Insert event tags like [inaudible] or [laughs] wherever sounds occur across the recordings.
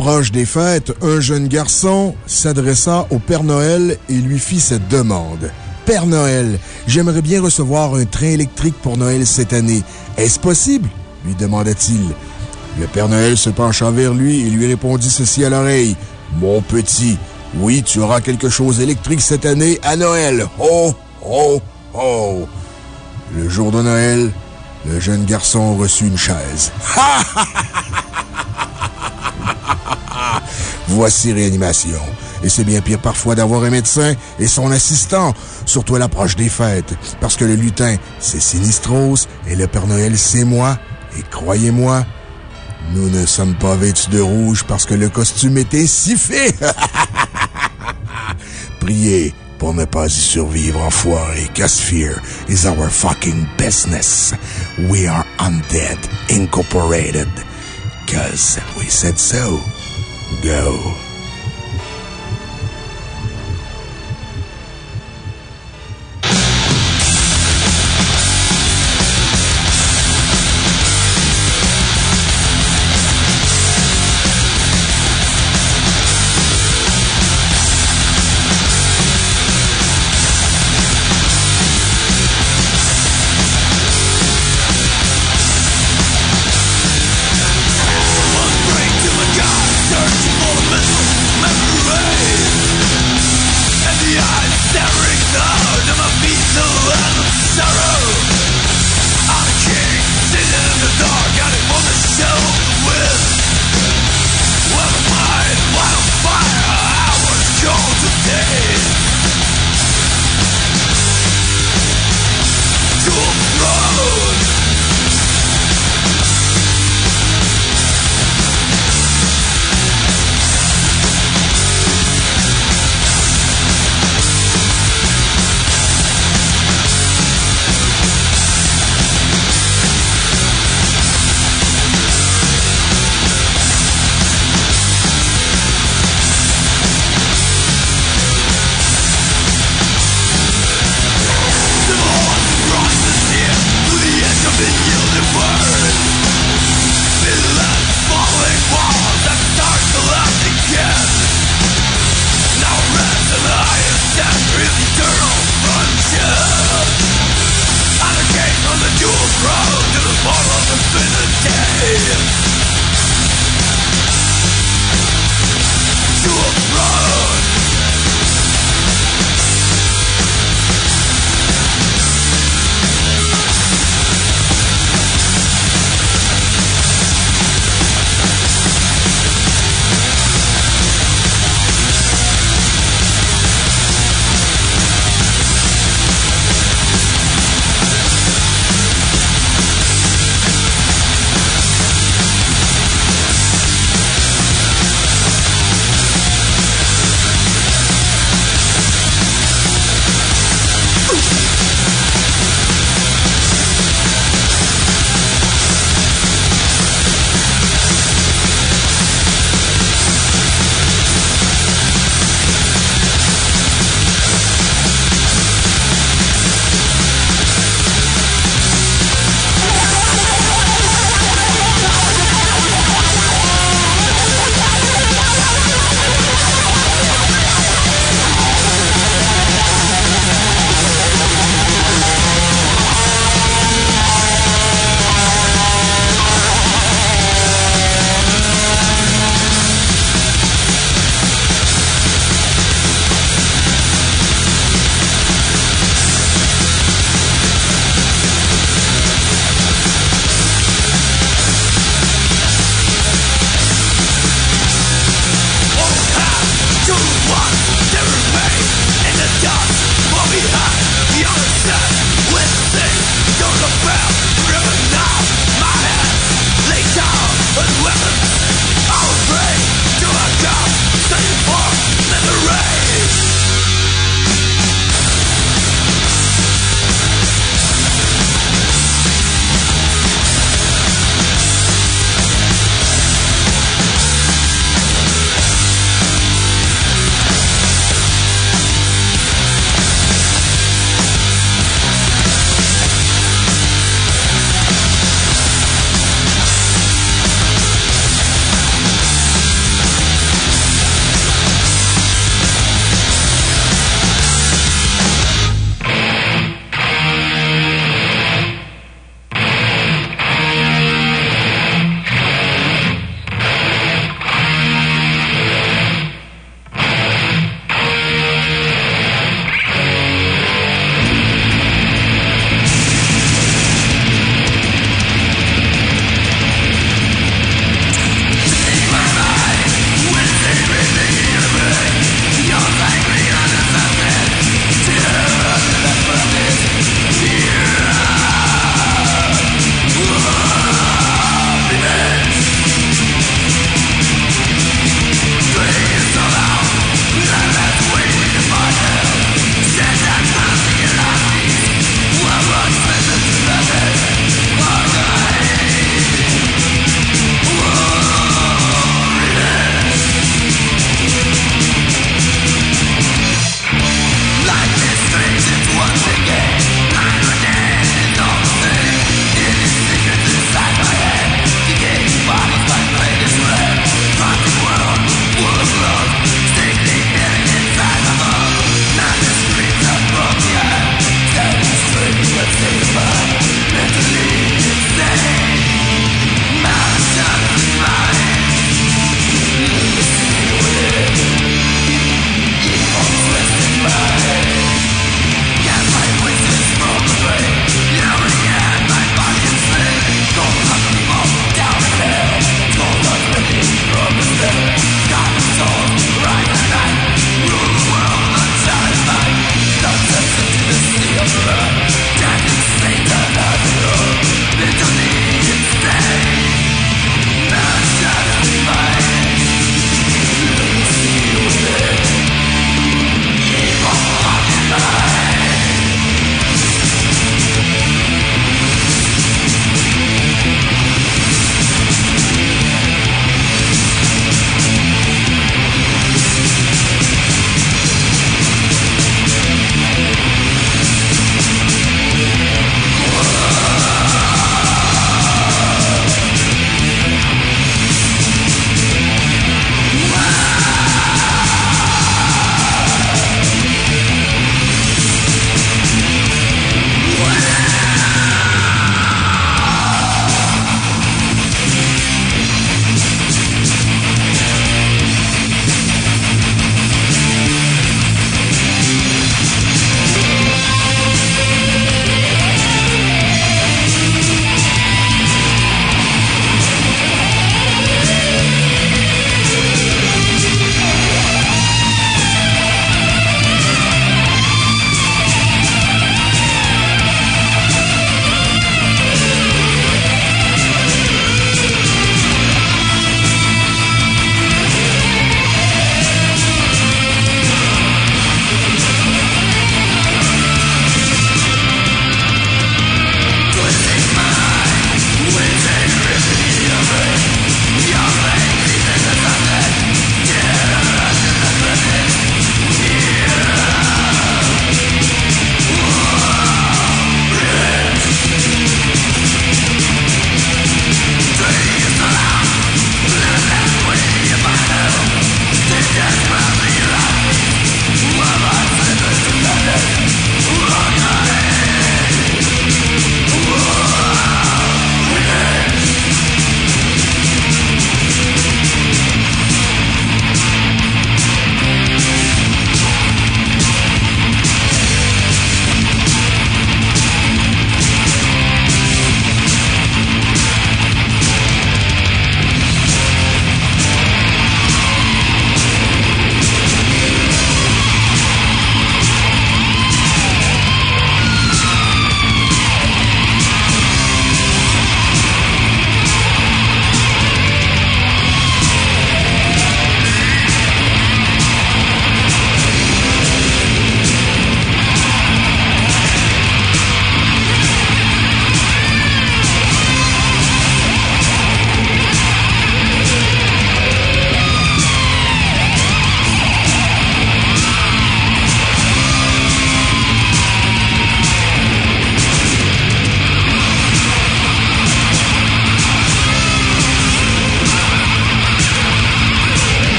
l'approche des fêtes, un jeune garçon s'adressa au Père Noël et lui fit cette demande. Père Noël, j'aimerais bien recevoir un train électrique pour Noël cette année. Est-ce possible? lui demanda-t-il. Le Père Noël se pencha vers lui et lui répondit ceci à l'oreille. Mon petit, oui, tu auras quelque chose d'électrique cette année à Noël. Oh, oh, oh! Le jour de Noël, le jeune garçon reçut une chaise. Voici réanimation. Et c'est bien pire parfois d'avoir un médecin et son assistant, surtout à l'approche des fêtes. Parce que le lutin, c'est Sinistros et le Père Noël, c'est moi. Et croyez-moi, nous ne sommes pas vêtus de rouge parce que le costume était si fait. [laughs] Priez pour ne pas y survivre, enfoiré. Cause fear is our fucking business. We are undead incorporated. Cause we said so. Go.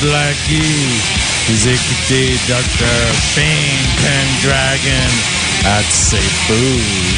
Blackie. Vous écoutez Dr. Pink and Dragon at Cebu.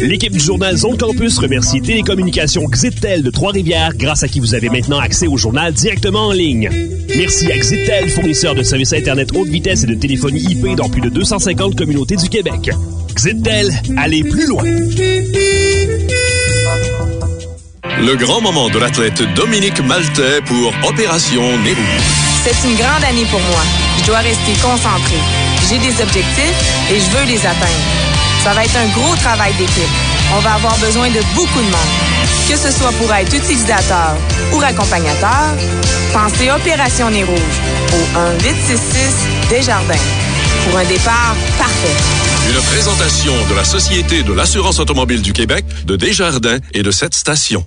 L'équipe du journal Zone Campus remercie Télécommunications Xitel de Trois-Rivières, grâce à qui vous avez maintenant accès au journal directement en ligne. Merci à Xitel, fournisseur de services Internet haute vitesse et de téléphonie IP dans plus de 250 communautés du Québec. Xitel, allez plus loin! Le grand moment de l'athlète Dominique Maltais pour Opération Nérou. C'est une grande année pour moi. Je dois rester concentré. J'ai des objectifs et je veux les atteindre. Ça va être un gros travail d'équipe. On va avoir besoin de beaucoup de monde. Que ce soit pour être utilisateur ou accompagnateur, pensez Opération Nez Rouge au 1-866 Desjardins pour un départ parfait. Une présentation de la Société de l'assurance automobile du Québec, de Desjardins et de cette station.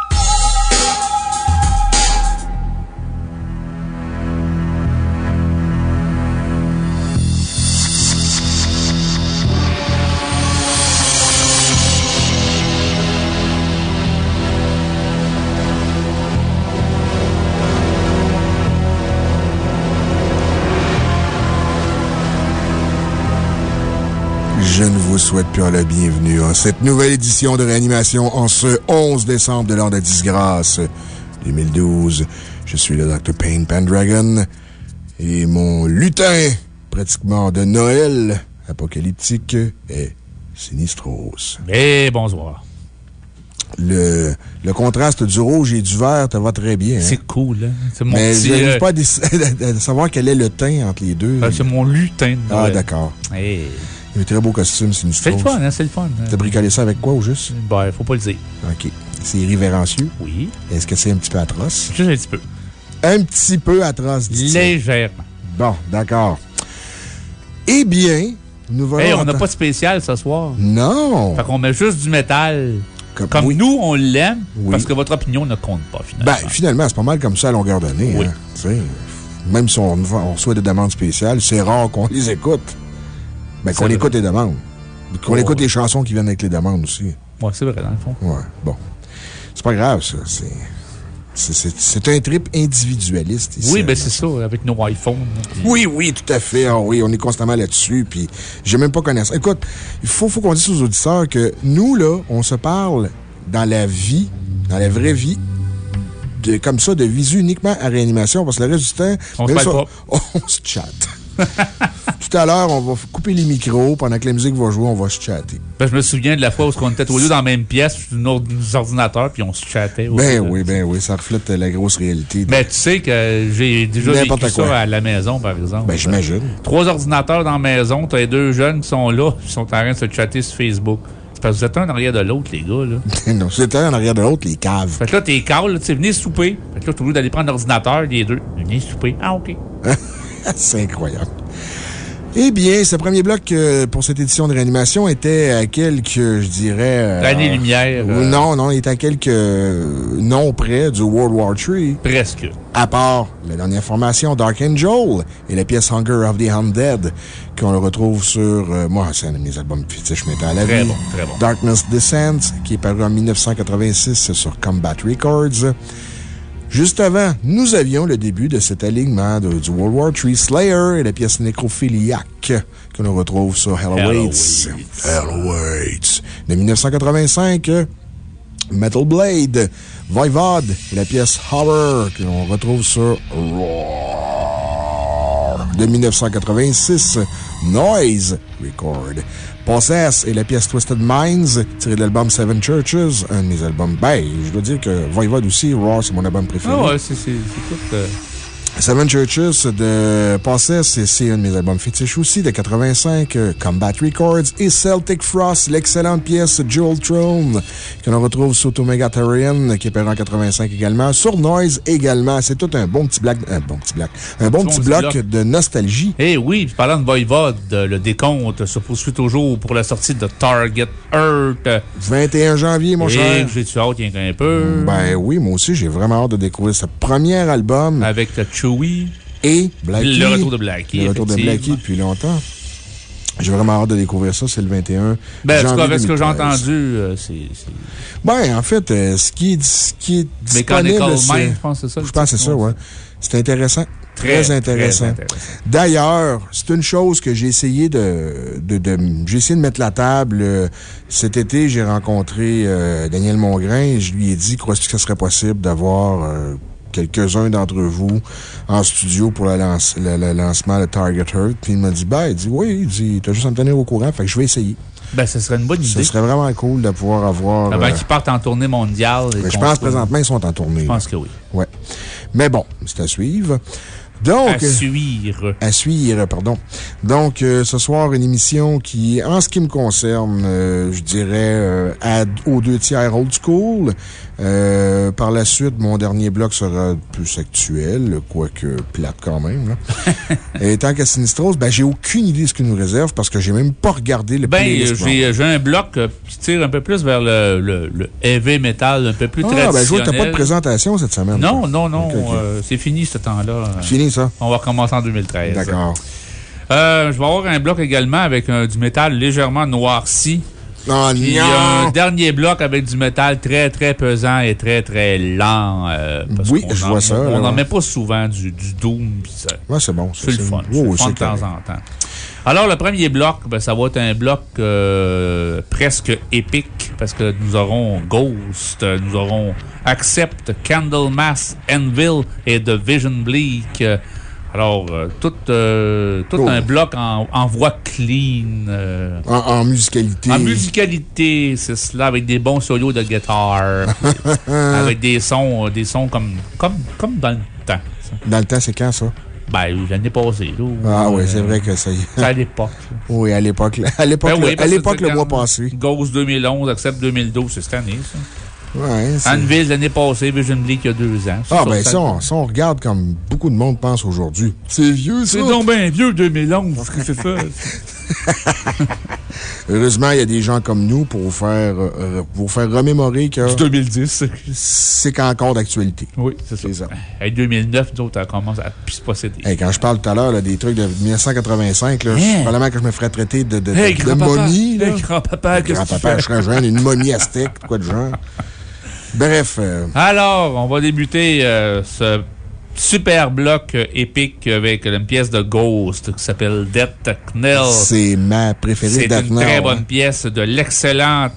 Souhaite plus la bienvenue à cette nouvelle édition de réanimation en ce 11 décembre de l'an de disgrâce 2012. Je suis le Dr. Payne Pendragon et mon lutin, pratiquement de Noël apocalyptique, est Sinistros. Eh, bonsoir. Le, le contraste du rouge et du vert te va très bien. Hein? C'est cool, hein? C'est mon Mais je n'arrive euh, pas à, [laughs] savoir quel est le teint entre les deux. euh, c'est mon lutin. de Ah, d'accord. Eh, un très beau costume, Sinistros. C'est le fun, hein? C'est le fun. T'as bricolé ça avec quoi, au juste? Ben, faut pas le dire. OK. C'est révérencieux. Oui. Est-ce que c'est un petit peu atroce? Juste un petit peu. Un petit peu atroce, dit Légèrement. Bon, d'accord. Eh bien, nous voilà. Hey, on n'a pas de spécial ce soir. Non! Fait qu'on met juste du métal. Comme, Comme oui. nous, on l'aime, Oui. parce que votre opinion ne compte pas, finalement. Ben, finalement, c'est pas mal comme ça à longueur d'année. Oui. hein. Tu sais, Même si on, on reçoit des demandes spéciales, c'est rare qu'on les écoute. Ben, qu'on écoute les demandes. Qu'on Oh, écoute ouais. les chansons qui viennent avec les demandes aussi. Ouais, c'est vrai, dans le fond. Ouais, bon. C'est pas grave, ça. C'est. c'est- un trip individualiste ici. Oui, ben hein. c'est ça, avec nos iPhones. puis- Oui, oui, tout à fait. Ah oui, on est constamment là-dessus. Puis, j'ai même pas connaissance. Écoute, il faut, faut qu'on dise aux auditeurs que nous, là, on se parle dans la vie, dans la vraie vie, de, comme ça, de visu uniquement à réanimation, parce que le reste du temps, On se ça, [laughs] on se chatte. [laughs] Tout à l'heure, on va couper les micros. Pendant que la musique va jouer, on va se chatter. Ben, je me souviens de la fois où on était tous les deux dans la même pièce, sur nos ordinateurs, puis on se chattait. aussi, Ben oui, ben oui, ça reflète la grosse réalité. Mais tu sais que j'ai déjà vécu ça à la maison, par exemple. Ben, j'imagine. Trois ordinateurs dans la maison, t'as les deux jeunes qui sont là, qui sont en train de se chatter sur Facebook. C'est parce que vous êtes un en arrière de l'autre, les gars, là. [laughs] non, c'était un en arrière de l'autre, les caves. Fait que là, t'es calme, tu sais, venez souper. Fait que là, t'es obligé d'aller prendre l'ordinateur, les deux. Venez souper. Ah, OK. [laughs] [laughs] C'est incroyable. Eh bien, ce premier bloc euh, pour cette édition de réanimation était à quelques, je dirais. euh, L'année-lumière. ou euh, Non, non, il est à quelques noms près du World War III. Presque. À part la dernière formation, Dark Angel et la pièce Hunger of the Undead, qu'on le retrouve sur, euh, moi, c'est un de mes albums fétiches métal à la Très vie. bon, très bon. Darkness Descent, qui est paru en 1986 sur Combat Records. Juste avant, nous avions le début de cet alignement de- du World War III Slayer et la pièce Nécrophiliac, que l'on retrouve sur Hell Hell Awaits. Hell Awaits. De 1985, euh, Metal Blade, Voivod et la pièce Horror, que l'on retrouve sur Roar. De 1986, Noise Record. Possess et la pièce Twisted Minds, tirée de l'album Seven Churches, un de mes albums. Ben, je dois dire que Voivod aussi, Roar, c'est mon album préféré. Ah ouais, c'est- c'est tout. euh, Seven Churches de Possess, et c'est un de mes albums fétiches aussi, de 85, euh, Combat Records, et Celtic Frost, l'excellente pièce Jewel Throne, que l'on retrouve sur Tomegatarian, qui est paru en 85 également, sur Noise également. C'est tout un bon petit bloc, un bon petit bloc, un bon Bon petit petit bloc bloc. de nostalgie. Eh oui, puis parlant de Voivode, le décompte se poursuit toujours pour la sortie de Target Earth. 21 janvier, mon Et cher. j'ai-tu hâte, il y a un peu? Ben oui, moi aussi, j'ai vraiment hâte de découvrir ce premier album. Avec le Chewie. Et Blackie. Le retour de Blackie. Le retour de. Blackie depuis longtemps. J'ai vraiment hâte de découvrir ça. C'est le 21 Ben, en tout cas, avec ce que j'ai 2013. entendu, euh, c'est. Ben, en fait, euh, ce qui est, ce qui est disponible, Mind, je pense que c'est ça. Je pense que c'est ça, ouais. C'est intéressant. Très, Très, intéressant. D'ailleurs, c'est une chose que j'ai essayé de, de, de- j'ai essayé de mettre la table. euh, Cet été, j'ai rencontré euh, Daniel Mongrain et je lui ai dit, crois-tu que ce serait possible d'avoir euh, quelques-uns d'entre vous en studio pour la lance- le, le lancement de Target Earth? Puis il m'a dit, ben, il dit, oui, il dit, t'as juste à me tenir au courant. Fait que je vais essayer. Ben, ce serait une bonne Ce idée. serait vraiment cool de pouvoir avoir. Avant euh, qu'ils partent en tournée mondiale. mais je pense présentement, ils sont en tournée. Je pense que oui. Ouais. Mais bon, c'est à suivre. Donc. À suivre. À suivre, pardon. Donc, euh, ce soir, une émission qui, en ce qui me concerne, euh, je dirais, euh, à- aux deux tiers old school. Euh, par la suite, mon dernier bloc sera plus actuel, quoique plate quand même. là. [laughs] Et tant qu'à Sinistros, ben, j'ai aucune idée de ce qu'il nous réserve parce que j'ai même pas regardé le Ben, j'ai j'ai un bloc qui tire un peu plus vers le, le, le heavy metal, un peu plus Ah, traditionnel. ben, je vois que t'as pas de présentation cette semaine. Non, non, non. Ok, ok. euh, c'est fini ce temps-là. Fini, ça? On va recommencer en 2013. D'accord. Euh, je vais avoir un bloc également avec euh, du métal légèrement noirci. Oh, Puis non! un dernier bloc avec du métal très, très pesant et très, très lent. parce Oui, je en- vois ça, On n'en ouais. met pas souvent du, du doom. Ouais, c'est bon. C'est le fun. Oui, C'est oui, c'est de temps en temps. Alors, le premier bloc, ben, ça va être un bloc euh, presque épique parce que nous aurons Ghost, nous aurons Accept, Candlemas, Anvil et The Vision Bleak. Alors, euh, tout, euh, tout Oh. un bloc en, en voix clean. euh, En, en musicalité. en musicalité, c'est cela, avec des bons solos de guitare, [laughs] avec des sons, des sons comme, comme, comme dans le temps. ça. Dans le temps, c'est quand, ça? Ben, l'année passée. Là, Ah, oui, Euh, c'est vrai que ça y est. C'est à l'époque. Oui, à l'époque. À l'époque, Ben le- à l'époque, le mois passé. Ghost 2011, Accept 2012, c'est cette année, ça. Ouais, c'est- Anvil l'année passée, Vision Bleak il y a deux ans. Ah, ben, ça- ça, on, ça, on regarde comme beaucoup de monde pense aujourd'hui. C'est vieux, ça. C'est donc bien vieux 2011, ce que c'est ça? [laughs] [laughs] Heureusement, il y a des gens comme nous pour vous faire, euh, euh, pour vous faire remémorer que. Du 2010. C'est qu'encore d'actualité. Oui, c'est ça. C'est ça. Hey, 2009, nous autres, on commence à plus se posséder. Hey, quand je parle tout à l'heure des trucs de 1985, là, Hein? probablement que je me ferais traiter de, de, de- de momie. grand-papa, Grand-papa, je serais jeune, une momie aztèque, quoi de genre. Bref. euh, Alors, on va débuter euh, ce super bloc euh, épique avec une pièce de Ghost qui s'appelle Death Knell. c'est ma préférée C'est une très bonne pièce de l'excellent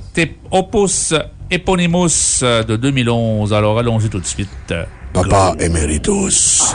Opus Eponymous de 2011. Alors, allons-y tout de suite. Papa Emeritus.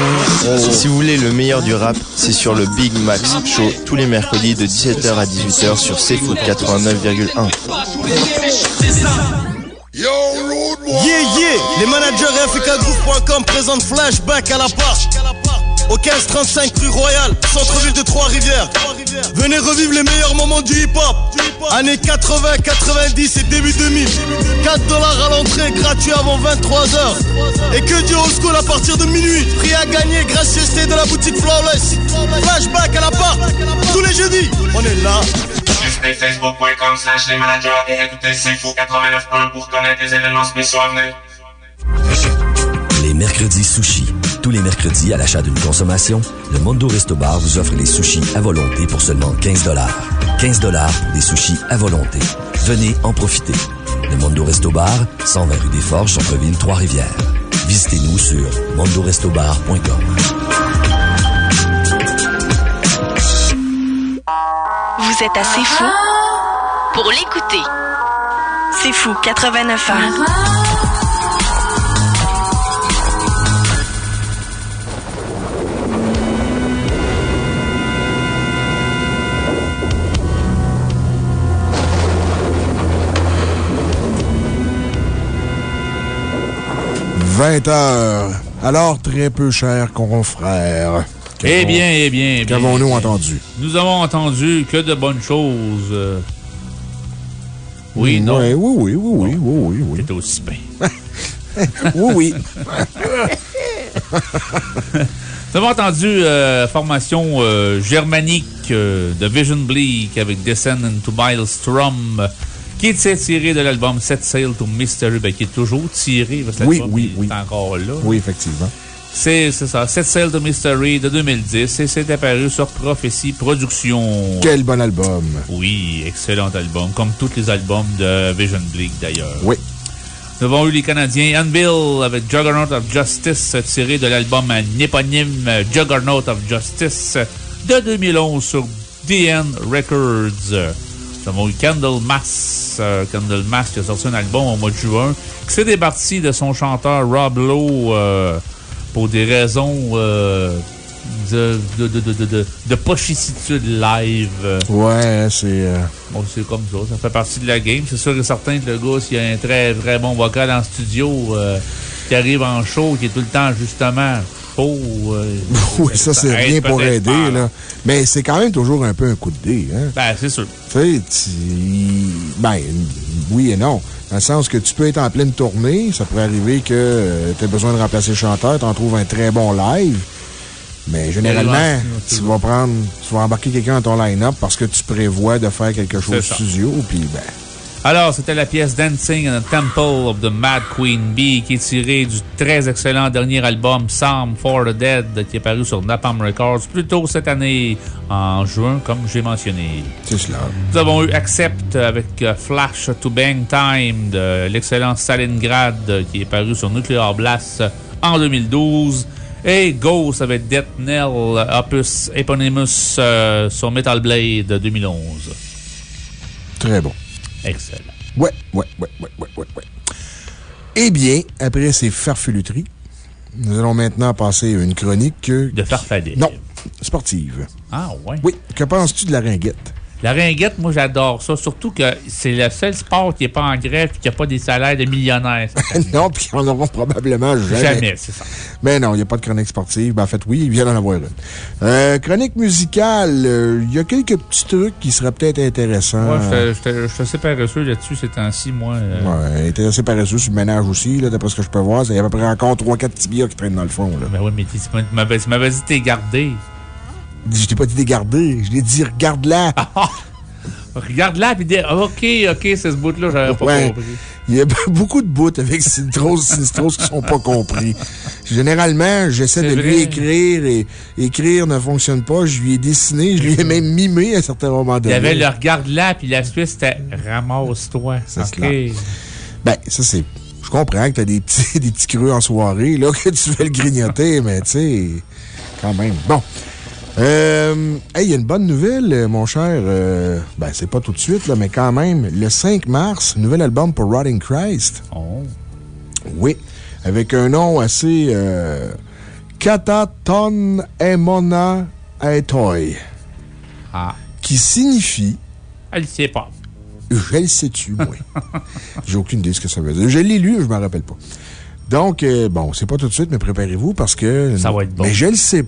Si vous voulez le meilleur du rap, c'est sur le Big Max Show tous les mercredis de 17h à 18h sur CFoot 89,1. Yeah, yeah! Les managers FKGroup.com présentent Flashback à la part. Au 1535 rue Royale, centre-ville de Trois-Rivières. Venez revivre les meilleurs moments du hip-hop. Années 80, 90 et début 2000. 4 dollars à l'entrée, gratuit avant 23h. Et que du old school à partir de minuit. Prix à gagner, gracieuseté de la boutique Flawless. Flashback à la part. Tous les jeudis, on est là. Facebook.com slash les managers et écoutez C'est Fou 89.1 pour connaître les événements spéciaux à venir. Les mercredis sushis. Tous les mercredis, à l'achat d'une consommation, le Mondo Resto Bar vous offre les sushis à volonté pour seulement 15 15 pour des sushis à volonté. Venez en profiter. Le Mondo Resto Bar, 120 rue des Forges, Centre-Ville, Trois-Rivières. Visitez-nous sur mondorestobar.com. Vous êtes assez fou pour l'écouter. C'est fou, 89 ans. 20 heures. Alors, très peu cher confrère. Eh bien, eh bien, eh bien. Qu'avons-nous eh entendu? Nous avons entendu que de bonnes choses. euh. Oui, non? Ouais, oui, oui, oui, oui, oui, oui. C'était aussi bien. [laughs] [laughs] oui, oui. Nous avons entendu euh, formation euh, germanique euh, de Vision Bleak avec Descend into Maelstrom, qui est tiré de l'album Set Sail to Mystery, ben, qui est toujours tiré, parce que Oui, est oui. encore là. Oui, effectivement. C'est c'est ça, Set Sail to Mystery de 2010 et c'est apparu sur Prophecy Productions. Quel bon album. Oui, excellent album, comme tous les albums de Vision Bleak d'ailleurs. Oui. Nous avons eu les Canadiens Anvil avec Juggernaut of Justice tiré de l'album éponyme Juggernaut of Justice de 2011 sur DN Records. Nous avons eu Candlemas, euh, Candlemas qui a sorti un album au mois de juin qui s'est départi de son chanteur Rob Lowe euh, pour des raisons euh, de, de, de, de, de, de- de pochicitude live. Ouais, c'est. euh, Bon, c'est comme ça. Ça fait partie de la game. C'est sûr et certain que le gars, s'il a un très, très bon vocal en studio, euh, qui arrive en show, qui est tout le temps, justement, faux. euh, [laughs] oui, ça, c'est rien pour aider, pas, là. Mais c'est quand même toujours un peu un coup de dé, hein. Ben, c'est sûr. Tu sais, ben, oui et non. Dans le sens que tu peux être en pleine tournée, ça pourrait arriver que tu as besoin de remplacer le chanteur, tu en trouves un très bon live. Mais généralement, tu vas prendre, tu vas embarquer quelqu'un dans ton line-up parce que tu prévois de faire quelque chose ça. studio, puis ben. Alors, c'était la pièce Dancing in the Temple of the Mad Queen Bee qui est tirée du très excellent dernier album Psalm for the Dead qui est paru sur Napalm Records plus tôt cette année, en juin, comme j'ai mentionné. C'est cela. Nous avons eu Accept avec euh, Flash to Bang Time de l'excellent Stalingrad qui est paru sur Nuclear Blast en 2012. Et Ghost avec Death Knell, opus Eponymous euh, sur Metal Blade de 2011. Très bon. Excellent. Ouais, ouais, ouais, ouais, ouais, ouais, ouais. Eh bien, après ces farfeluteries, nous allons maintenant passer à une chronique. De farfadet. Non, sportive. Ah, ouais. Oui. Que penses-tu de la ringuette? La ringuette, moi, j'adore ça. Surtout que c'est le seul sport qui n'est pas en grève et qui n'a pas des salaires de millionnaires. [laughs] non, puis en auront probablement jamais. Jamais, c'est ça. Mais non, il n'y a pas de chronique sportive. Ben, en fait, oui, il vient d'en avoir une. Euh, chronique musicale, euh, il y a quelques petits trucs qui seraient peut-être intéressants. Moi, je suis assez paresseux là-dessus ces temps-ci, moi. euh. Ouais, intéressé paresseux sur le ménage aussi, là, d'après ce que je peux voir. Il y a à peu près encore 3-4 tibias qui traînent dans le fond. Là. Ben oui, mais tu m'avais dit t'es gardé. Je t'ai pas dit de les garder, je l'ai dit regarde-la. [laughs] Regarde là, puis dis, OK, OK, c'est ce bout-là, j'avais pas Ouais. compris. Il y a [laughs] beaucoup de bouts avec Sinistros, Sinistros qui sont pas compris. Généralement, j'essaie de lui écrire et écrire ne fonctionne pas. Je lui ai dessiné, je lui ai même mimé à un certain moment Il y avait le regarde là, puis la suite, c'était ramasse-toi. C'est OK. Ben, ça, c'est. Je comprends que t'as des petits, [laughs] des petits creux en soirée, là, que tu veux le grignoter, mais tu sais, quand même. Bon. Euh, hey, il y a une bonne nouvelle, euh, mon cher. euh, ben, c'est pas tout de suite, là, mais quand même. Le 5 mars, nouvel album pour Rotting Christ. Oh. Oui. Avec un nom assez. Euh, Kataton Emona Aetoy. Ah. Qui signifie. Elle sait pas. Je le sais-tu, moi? [laughs] J'ai aucune idée de ce que ça veut dire. Je l'ai lu, je m'en rappelle pas. Donc, euh, bon, c'est pas tout de suite, mais préparez-vous parce que. Ça va être bon. Mais je le sais.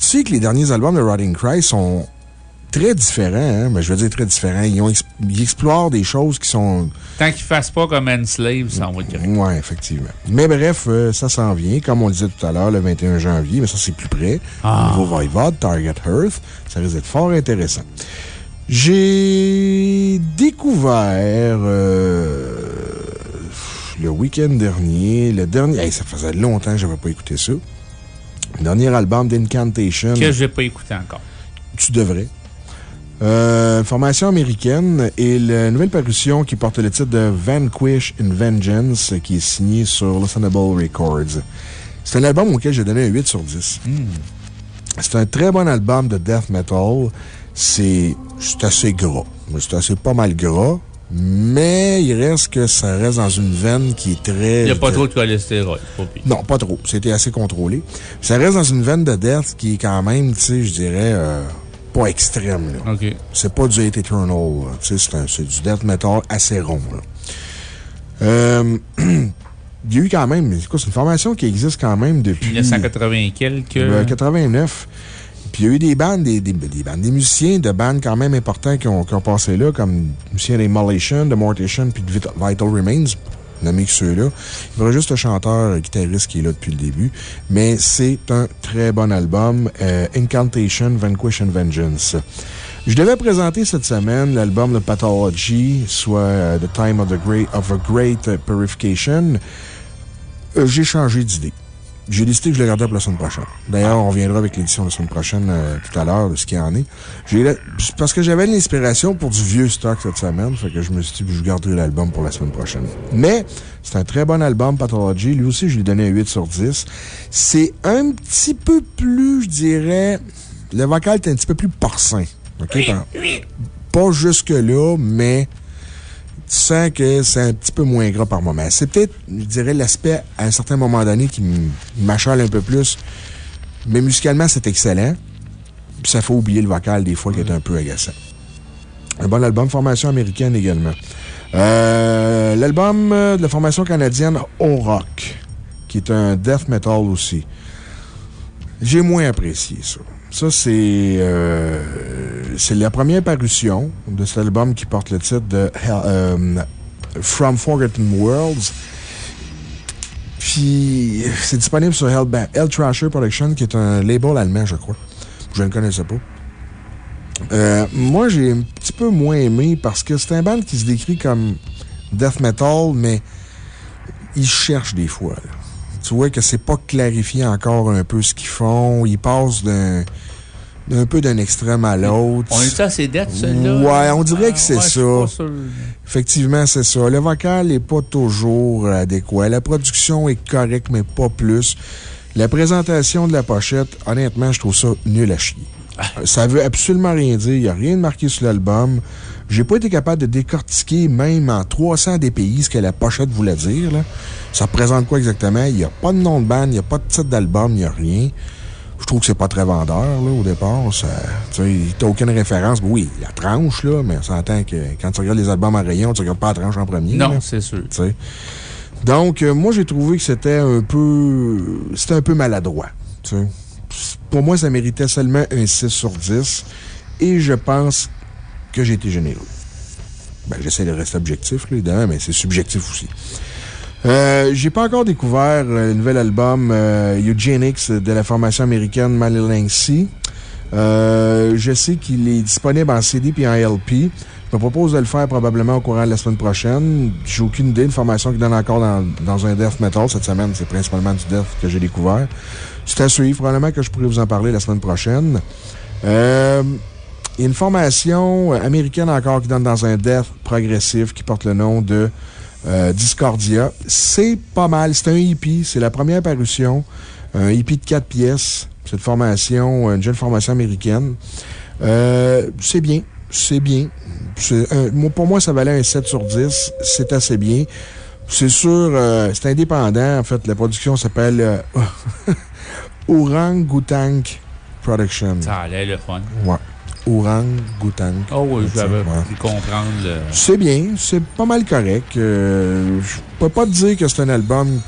Tu sais que les derniers albums de Rotting Christ sont très différents, hein? Mais je veux dire très différents. Ils, ont ils explorent des choses qui sont. Tant qu'ils fassent pas comme Enslave, ça va être. Oui, effectivement. Mais bref, euh, ça s'en vient, comme on le disait tout à l'heure, le 21 janvier, mais ça, c'est plus près. Ah. Nouveau Target Earth. Ça risque d'être fort intéressant. J'ai découvert euh, le week-end dernier, le dernier. Hey, ça faisait longtemps que je n'avais pas écouté ça. Dernier album d'Incantation. Que j'ai pas écouté encore. Tu devrais. Euh, formation américaine et la nouvelle parution qui porte le titre de Vanquish in Vengeance qui est signé sur Listenable Records. C'est un album auquel j'ai donné un 8 sur 10. C'est un très bon album de death metal. C'est c'est assez gras. C'est assez pas mal gras. Mais il reste que ça reste dans une veine qui est très. Il n'y a pas trop de cholestérol. Non, pas trop. C'était assez contrôlé. Ça reste dans une veine de death qui est quand même, tu sais, je dirais, euh, pas extrême. là. OK. C'est pas du Hate Eternal. Tu sais, c'est du death metal assez rond. là. Euh, [clears throat] Il y a eu quand même. C'est quoi, c'est une formation qui existe quand même depuis. 1980 quelques. Euh, 89. Puis il y a eu des bandes, des, des, des bandes, des musiciens de bandes quand même importants qui ont, qui ont passé là, comme musiciens d'Immolation, de Mortician, puis de Vit- Vital Remains. nommer que ceux-là. Il y aura juste le chanteur, guitariste qui est là depuis le début. Mais c'est un très bon album. euh, Incantation, Vanquish and Vengeance. Je devais présenter cette semaine l'album de Pathology, soit euh, The Time of, the great, of a Great Purification. Euh, J'ai changé d'idée. J'ai décidé que je le gardais pour la semaine prochaine. D'ailleurs, on reviendra avec l'édition de la semaine prochaine euh, tout à l'heure, de ce qu'il y en est. J'ai la- Parce que j'avais l'inspiration pour du vieux stock cette semaine, fait que je me suis dit que je garderai l'album pour la semaine prochaine. Mais, c'est un très bon album, Pathology. Lui aussi, je lui ai donné un 8 sur 10. C'est un petit peu plus, je dirais, le vocal est un petit peu plus porcin. OK? Pas jusque-là, mais tu sens que c'est un petit peu moins gras par moment. C'est peut-être, je dirais, l'aspect à un certain moment donné qui m'achale un peu plus. Mais musicalement, c'est excellent. Puis ça fait oublier le vocal des fois qui est un peu agaçant. Un bon album, formation américaine également. Euh, L'album euh, de la formation canadienne O-Rock, qui est un death metal aussi. J'ai moins apprécié ça. Ça, c'est euh, c'est la première parution de cet album qui porte le titre de Hell- euh, From Forgotten Worlds. Puis, c'est disponible sur Hellba- Hell Trasher Production, qui est un label allemand, je crois. Je ne connaissais pas. Euh, moi, j'ai un petit peu moins aimé parce que c'est un band qui se décrit comme death metal, mais ils cherchent des fois. Tu vois que c'est pas clarifié encore un peu ce qu'ils font. Ils passent d'un d'un peu d'un extrême à l'autre. On est assez dettes, celui-là? Ouais, on dirait que c'est ouais, suis ça. Effectivement, c'est ça. Le vocal n'est pas toujours adéquat. La production est correcte, mais pas plus. La présentation de la pochette, honnêtement, je trouve ça nul à chier. Ça veut absolument rien dire. Il n'y a rien de marqué sur l'album. J'ai pas été capable de décortiquer, même en 300 des pays, ce que la pochette voulait dire. là. Ça représente quoi exactement? Il n'y a pas de nom de band, il n'y a pas de titre d'album, il n'y a rien. Je trouve que c'est pas très vendeur, là, au départ. Ça, tu sais, t'as aucune référence. Oui, la tranche, là, mais on s'entend que quand tu regardes les albums en rayon, tu regardes pas la tranche en premier. Non, c'est sûr. Tu sais. Donc, euh, moi, j'ai trouvé que c'était un peu. C'était un peu maladroit. tu sais. Pour moi, ça méritait seulement un 6 sur 10. Et je pense que j'ai été généreux. Ben, j'essaie de rester objectif, là, mais c'est subjectif aussi. Euh, j'ai pas encore découvert euh, le nouvel album euh, Eugenics de la formation américaine Malilancy. Euh, je sais qu'il est disponible en CD puis en LP. Je me propose de le faire probablement au courant de la semaine prochaine. J'ai aucune idée. Une formation qui donne encore dans, dans un death metal cette semaine. C'est principalement du death que j'ai découvert. C'est à suivre. Probablement que je pourrais vous en parler la semaine prochaine. Euh, il y a une formation euh, américaine encore qui donne dans un death progressif qui porte le nom de euh, Discordia. C'est pas mal. C'est un EP. C'est la première parution. Un EP de quatre pièces. Cette formation, une jeune formation américaine. Euh, c'est bien. C'est bien. C'est un- pour moi, ça valait un 7 sur 10. C'est assez bien. C'est sûr, euh, c'est indépendant. En fait, la production s'appelle euh, [laughs] Orang Gutang Production. Ça allait le fun. Ouais. Orang Gutang. Oh oui, j'avais pu comprendre le. C'est bien, c'est pas mal correct. Euh, je peux pas te dire que c'est un album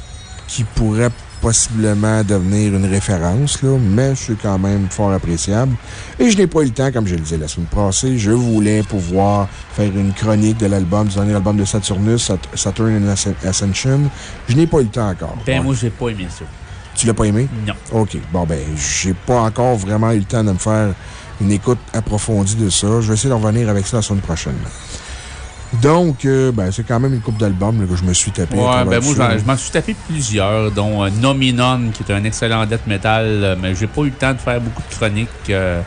qui pourrait possiblement devenir une référence, là, mais c'est quand même fort appréciable. Et je n'ai pas eu le temps, comme je le disais la semaine passée. Je voulais pouvoir faire une chronique de l'album, du dernier album de Saturnus, Sat- Saturn and Asc- Ascension. Je n'ai pas eu le temps encore. Ben, moi, j'ai pas aimé ça. Tu l'as pas aimé? Non. OK. Bon, ben, j'ai pas encore vraiment eu le temps de me faire une écoute approfondie de ça. Je vais essayer d'en revenir avec ça la semaine prochaine. Donc, euh, ben, c'est quand même une coupe d'albums que je me suis tapé. Ouais, ben moi, je m'en suis tapé plusieurs, dont euh, Nominon, qui est un excellent death metal, euh, mais j'ai pas eu le temps de faire beaucoup de chroniques. euh.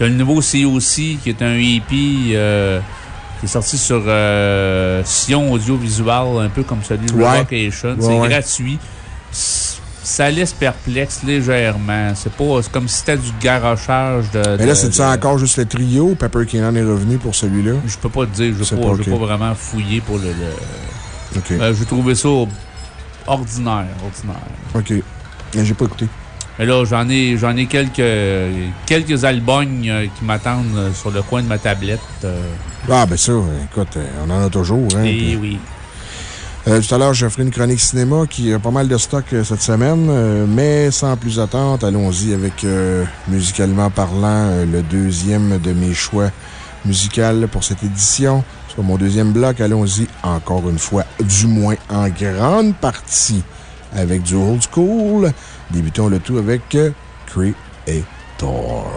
Il y a le nouveau COC, qui est un EP euh, qui est sorti sur Sion Audiovisual, un peu comme celui de Ouais. Ouais, c'est gratuit. Ça laisse perplexe légèrement. C'est pas comme si c'était du garochage de. Mais là, de- c'est ça de- encore juste le trio. Pepper Keenan est revenu pour celui-là? Je peux pas te dire, je n'ai pas pas, vraiment fouillé pour le. le- OK. Euh, j'ai trouvé ça ordinaire, ordinaire. OK. Mais j'ai pas écouté. Mais là, j'en ai, j'en ai quelques, quelques albums euh, qui m'attendent euh, sur le coin de ma tablette. Ah, ben ça, écoute, on en a toujours. Hein, Eh puis- oui. Euh, tout à l'heure, je ferai une chronique cinéma qui a pas mal de stock euh, cette semaine, euh, mais sans plus attendre, allons-y avec, euh, musicalement parlant, le deuxième de mes choix musicales pour cette édition. Sur mon deuxième bloc, allons-y encore une fois, du moins en grande partie, avec du old school. Débutons le tout avec Creator.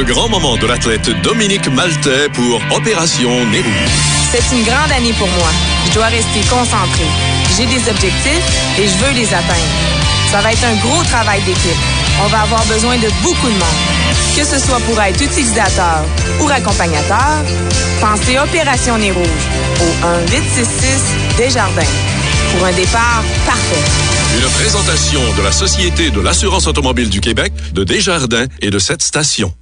Le grand moment de l'athlète Dominique Maltais pour Opération Nez Rouge. C'est une grande année pour moi. Je dois rester concentré. J'ai des objectifs et je veux les atteindre. Ça va être un gros travail d'équipe. On va avoir besoin de beaucoup de monde. Que ce soit pour être utilisateur ou accompagnateur, pensez Opération Nez Rouge au 1-866 Desjardins. Pour un départ parfait. Une présentation de la Société de l'assurance automobile du Québec, de Desjardins et de cette station.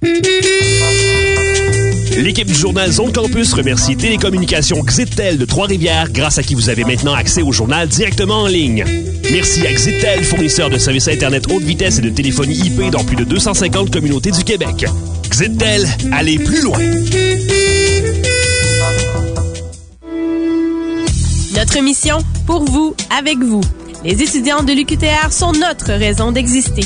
L'équipe du journal Zone Campus remercie Télécommunications Xitel de Trois-Rivières, grâce à qui vous avez maintenant accès au journal directement en ligne. Merci à Xitel, fournisseur de services Internet haute vitesse et de téléphonie IP dans plus de 250 communautés du Québec. Xitel, allez plus loin! Notre mission, pour vous, avec vous. Les étudiants de l'UQTR sont notre raison d'exister.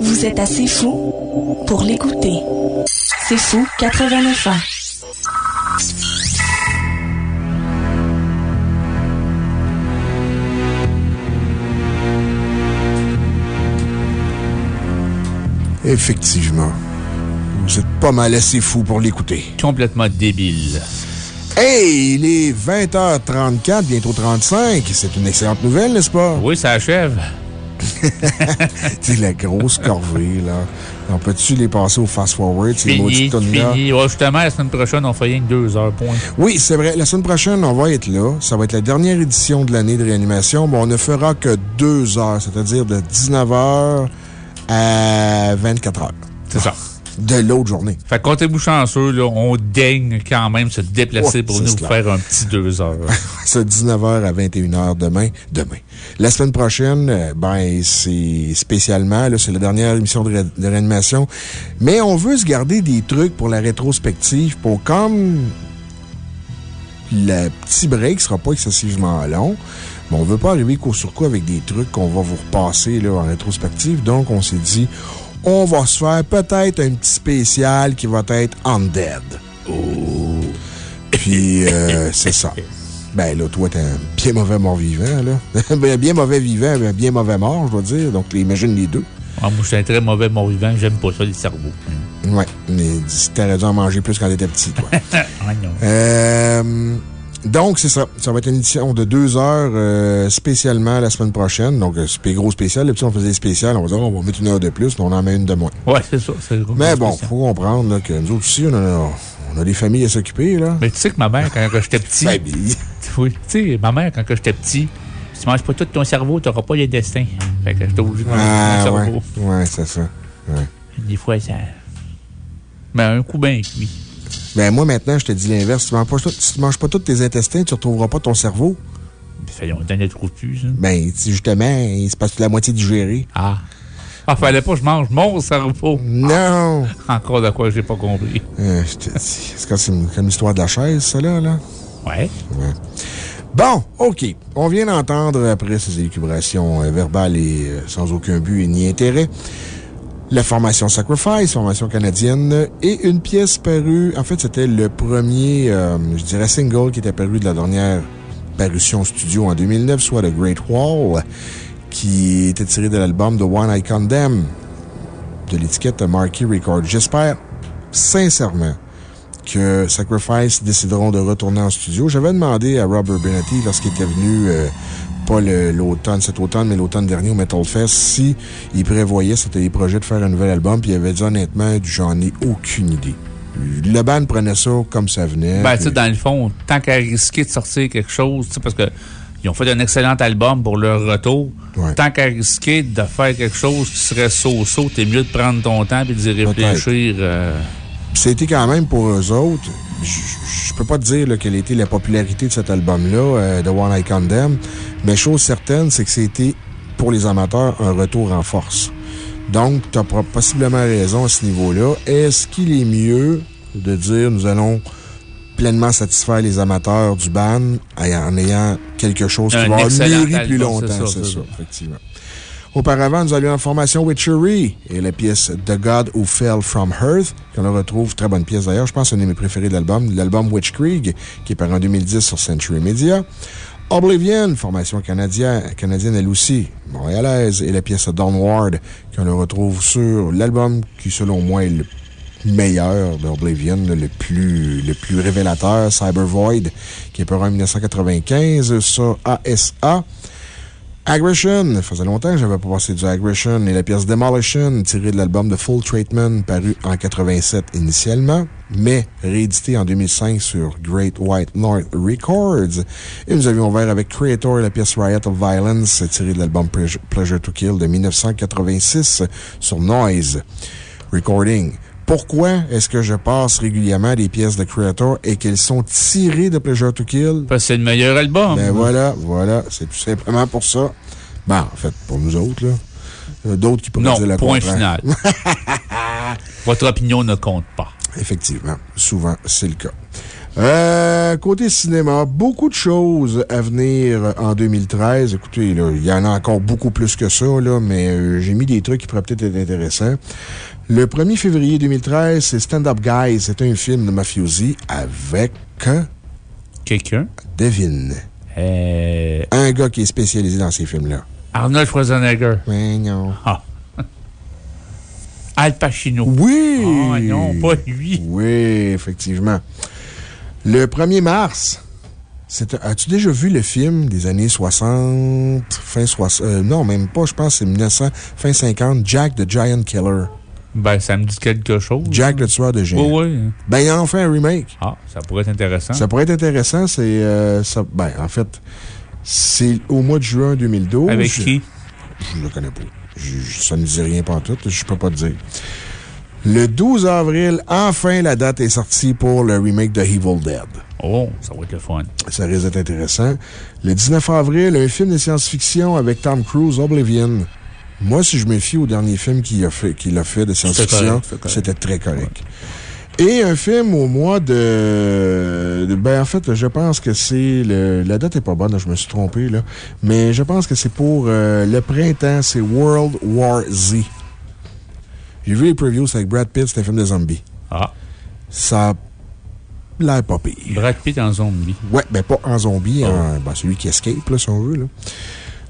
Vous êtes assez fou pour l'écouter. C'est fou 89 ans. Effectivement. Vous êtes pas mal assez fou pour l'écouter. Complètement débile. Hey, il est 20h34, bientôt 35. C'est une excellente nouvelle, n'est-ce pas? Oui, ça achève. [laughs] C'est la grosse corvée, là. On peut-tu les passer au fast-forward, ces Fini, maudites tonnes-là? Ouais, justement, la semaine prochaine, on fait rien que deux heures, point. Oui, c'est vrai. La semaine prochaine, on va être là. Ça va être la dernière édition de l'année de réanimation. Bon, on ne fera que deux heures, c'est-à-dire de 19h à 24h. C'est ça. De l'autre journée. Fait que comptez-vous chanceux, là, on daigne quand même se déplacer Ouais, pour nous clair. faire un petit deux heures. [laughs] C'est 19h à 21h demain. Demain. La semaine prochaine, euh, ben, c'est spécialement, là, c'est la dernière émission de, ré- de réanimation. Mais on veut se garder des trucs pour la rétrospective pour comme le petit break sera pas excessivement long. Mais on veut pas arriver coup sur coup avec des trucs qu'on va vous repasser, là, en rétrospective. Donc, on s'est dit, on va se faire peut-être un petit spécial qui va être Undead. Oh! Puis, euh, [laughs] c'est ça. Ben là, toi, t'es un bien mauvais mort-vivant, là. [laughs] Ben, bien mauvais vivant, bien mauvais mort, je dois dire. Donc, imagine les deux. Ah, moi, je suis un très mauvais mort-vivant. J'aime pas ça, les cerveaux. Ouais, mais t'aurais dû en manger plus quand t'étais petit, toi. [laughs] ah, non. Euh, donc, c'est ça. Ça va être une édition de deux heures euh, spécialement la semaine prochaine. Donc, euh, c'est gros spécial. D'habitude, on faisait des spéciales. On va dire, on va mettre une heure de plus, mais on en met une de moins. Ouais, c'est ça. c'est gros Mais bon, spécial. faut comprendre là, que nous autres aussi, on a, on a des familles à s'occuper. Mais tu sais que ma mère, quand j'étais petit. [laughs] [laughs] oui, tu sais, ma mère, quand j'étais petit, si tu manges pas tout ton cerveau, tu n'auras pas les destins. Fait que j'étais obligé de manger Ah, mon ouais. cerveau. Ouais, c'est ça. Ouais. Des fois, ça. Mais un coup bien cuit. Ben, moi, maintenant, je te dis l'inverse. Si tu manges si tu manges pas tous tes intestins, tu retrouveras pas ton cerveau. Ça fait longtemps au-dessus, ça. Ben, justement, il se passe la moitié digéré. Ah. Ah, fallait pas que je mange mon cerveau. Non! [laughs] Encore de quoi j'ai pas compris. Euh, je te dis. Est-ce que c'est une- comme l'histoire de la chaise, ça, là? là? Ouais. Ouais. Bon, OK. On vient d'entendre, après ces élucubrations euh, verbales et euh, sans aucun but et ni intérêt, la formation Sacrifice, formation canadienne, et une pièce parue. En fait, c'était le premier, euh, je dirais, single qui était paru de la dernière parution studio en 2009, soit The Great Wall, qui était tiré de l'album The One I Condemn de l'étiquette Marquee Records. J'espère sincèrement que Sacrifice décideront de retourner en studio. J'avais demandé à Robert Benetti, lorsqu'il était venu, euh, pas l'automne, cet automne, mais l'automne dernier au Metal Fest, si il prévoyait, c'était des projets de faire un nouvel album, puis il avait dit honnêtement, j'en ai aucune idée. Le band prenait ça comme ça venait. Ben, tu sais, dans le fond, tant qu'à risquer de sortir quelque chose, parce que. Ils ont fait un excellent album pour leur retour. Tant qu'à risquer de faire quelque chose qui serait so-so, t'es mieux de prendre ton temps et d'y réfléchir. euh, C'était quand même pour eux autres je peux pas te dire là, quelle était la popularité de cet album-là, euh, The One I Condemn, mais chose certaine, c'est que c'était, pour les amateurs, un retour en force. Donc, tu as possiblement raison à ce niveau-là. Est-ce qu'il est mieux de dire nous allons pleinement satisfaire les amateurs du band en ayant quelque chose qui va mûrir plus longtemps? c'est ça. effectivement. Auparavant, nous avions en formation Witchery et la pièce The God Who Fell From Earth, qu'on retrouve, très bonne pièce d'ailleurs. Je pense que c'est une de mes préférées de l'album, l'album Witch qui est paru en 2010 sur Century Media. Oblivion, formation canadienne, canadienne elle aussi, montréalaise, et la pièce Downward, qu'on retrouve sur l'album qui, selon moi, est le meilleur d'Oblivion, le plus, le plus révélateur, Cyber Void, qui est paru en 1995 sur ASA. Aggression, ça faisait longtemps que j'avais pas passé du Aggression, et la pièce Demolition, tirée de l'album de Full Treatment, paru en 87 initialement, mais réédité en 2005 sur Great White North Records. Et nous avions ouvert avec Creator la pièce Riot of Violence, tirée de l'album Pleasure to Kill de 1986 sur Noise Recording. Pourquoi est-ce que je passe régulièrement des pièces de Creator et qu'elles sont tirées de Pleasure to Kill? Parce que c'est le meilleur album. Ben voilà, voilà. C'est tout simplement pour ça. Ben, en fait, pour nous autres, là. A D'autres qui pourraient Non, dire le point contraire. final. [laughs] Votre opinion ne compte pas. Effectivement. Souvent, c'est le cas. Euh, côté cinéma, beaucoup de choses à venir en 2013. Écoutez, là, il y en a encore beaucoup plus que ça, là, mais euh, j'ai mis des trucs qui pourraient peut-être être intéressants. Le 1er février 2013, c'est Stand Up Guys. C'est un film de mafiosi avec. Quelqu'un? Devine. Euh, Un gars qui est spécialisé dans ces films-là. Arnold Schwarzenegger. Mais non. Ah. Al Pacino. Oui! Ah, non, pas lui. Oui, effectivement. Le 1er mars, as-tu déjà vu le film des années 60, fin 60, euh, non, même pas, je pense que c'est 1900, fin 50, Jack the Giant Killer? Ben, ça me dit quelque chose. Jack le tueur de géants. Oui, oui. Ben, il en a fait un remake. Ah, ça pourrait être intéressant. Ça pourrait être intéressant, c'est, euh, ben, en fait, c'est au mois de juin 2012. Avec qui? Je ne le connais pas. Je- ça ne dit rien pas tout, je peux pas te dire. Le 12 avril, enfin, la date est sortie pour le remake de Evil Dead. Oh, ça va être le fun. Ça risque d'être intéressant. Le 19 avril, un film de science-fiction avec Tom Cruise, Oblivion. Moi, si je me fie au dernier film qu'il a fait, qu'il a fait de science-fiction, c'était très correct. Et un film au mois de. de- Ben, en fait, je pense que c'est. le- La date est pas bonne, je me suis trompé, là. Mais je pense que c'est pour euh, le printemps, c'est World War Z. J'ai vu les previews avec Brad Pitt, c'est un film de zombies. Ah. Ça a l'air pas pire. Brad Pitt en zombie. Ouais, ben pas en zombie, en- ben, celui qui escape, là, si on veut. Là.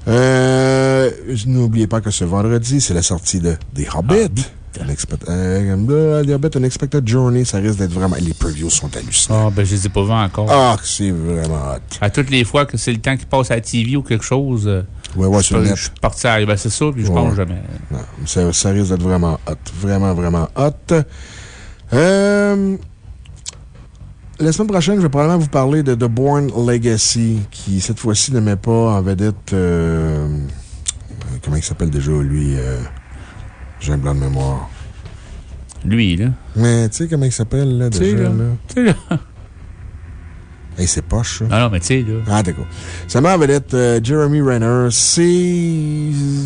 Euh, N'oubliez pas que ce vendredi, c'est la sortie de The Hobbit. Unexpect- euh, The Hobbit Unexpected Journey, ça risque d'être vraiment. Les previews sont hallucinants. Ah, ben, je les ai pas vus encore. Ah, c'est vraiment hot. À toutes les fois que c'est le temps qui passe à la TV ou quelque chose. euh, Ouais, ouais, je peux-. Je suis parti à. Ben, c'est ça, puis je Ouais. pense jamais. Non, ça, ça risque d'être vraiment hot. Vraiment, vraiment hot. Euh, la semaine prochaine, je vais probablement vous parler de The Bourne Legacy, qui, cette fois-ci, ne met pas en vedette. euh, euh, comment il s'appelle déjà, lui euh, J'ai un blanc de mémoire. Lui, là. Mais tu sais comment il s'appelle, là, déjà, là. Tu sais, là. [laughs] Hey, c'est poche, ça. Non, non, mais tu sais, là. Ah, d'accord. Ça en vedette euh, Jeremy Renner. C'est. Il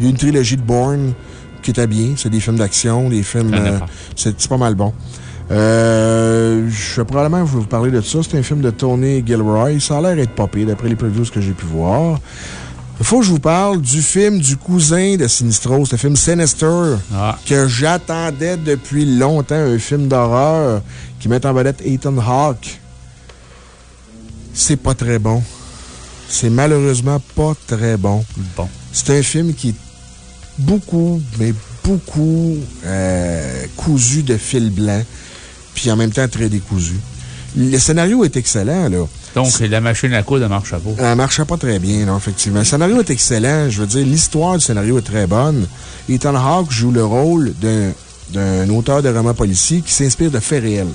y a une trilogie de Bourne qui était bien. C'est des films d'action, des films. Euh, c'est pas mal bon. Euh, je vais probablement vous parler de ça. C'est un film de Tony Gilroy. Ça a l'air d'être popé d'après les previews que j'ai pu voir. Il faut que je vous parle du film du cousin de Sinistros, le film Sinister, Ah. que j'attendais depuis longtemps, un film d'horreur qui met en vedette Ethan Hawke. C'est pas très bon. C'est malheureusement pas très bon. Bon. C'est un film qui est beaucoup, mais beaucoup euh, cousu de fil blanc, puis en même temps très décousu. Le scénario est excellent, là. Donc, la machine à coudre ne marche pas. Elle marchait pas très bien, non, effectivement. Le scénario est excellent. Je veux dire, l'histoire du scénario est très bonne. Ethan Hawke joue le rôle d'un d'un auteur de roman policier qui s'inspire de faits réels.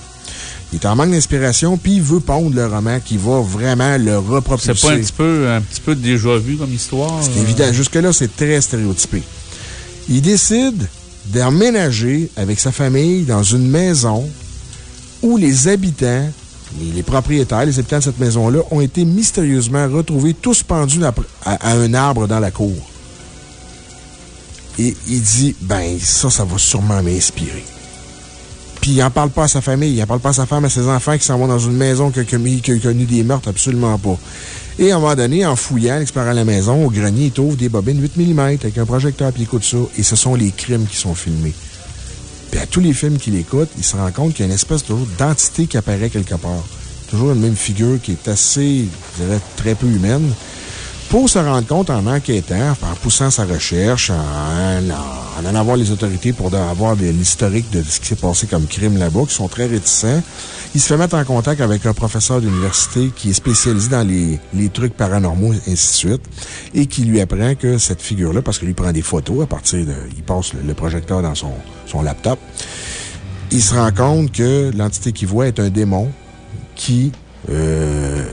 Il est en manque d'inspiration, puis il veut pondre le roman qui va vraiment le repropulser. C'est pas un petit peu, un petit peu déjà vu comme histoire? C'est euh? évident. Jusque-là, c'est très stéréotypé. Il décide d'emménager avec sa famille dans une maison où les habitants, les, propriétaires, les habitants de cette maison-là, ont été mystérieusement retrouvés tous pendus à, un arbre dans la cour. Et il dit, ben, ça, ça va sûrement m'inspirer. Puis il n'en parle pas à sa famille, il n'en parle pas à sa femme, à ses enfants qui s'en vont dans une maison qui a, commis- qui a connu des meurtres, absolument pas. Et à un moment donné, en fouillant, en explorant la maison, au grenier, il trouve des bobines 8 mm avec un projecteur, puis il écoute ça. Et ce sont les crimes qui sont filmés. Puis à tous les films qu'il écoute, il se rend compte qu'il y a une espèce toujours d'entité qui apparaît quelque part. Toujours une même figure qui est assez, je dirais, très peu humaine. Pour se rendre compte en enquêtant, en poussant sa recherche, en, en allant voir les autorités pour avoir l'historique de ce qui s'est passé comme crime là-bas, qui sont très réticents, il se fait mettre en contact avec un professeur d'université qui est spécialisé dans les, les trucs paranormaux, ainsi de suite, et qui lui apprend que cette figure-là, parce qu'il lui prend des photos à partir de. Il passe le, le projecteur dans son, son laptop, il se rend compte que l'entité qu'il voit est un démon qui euh,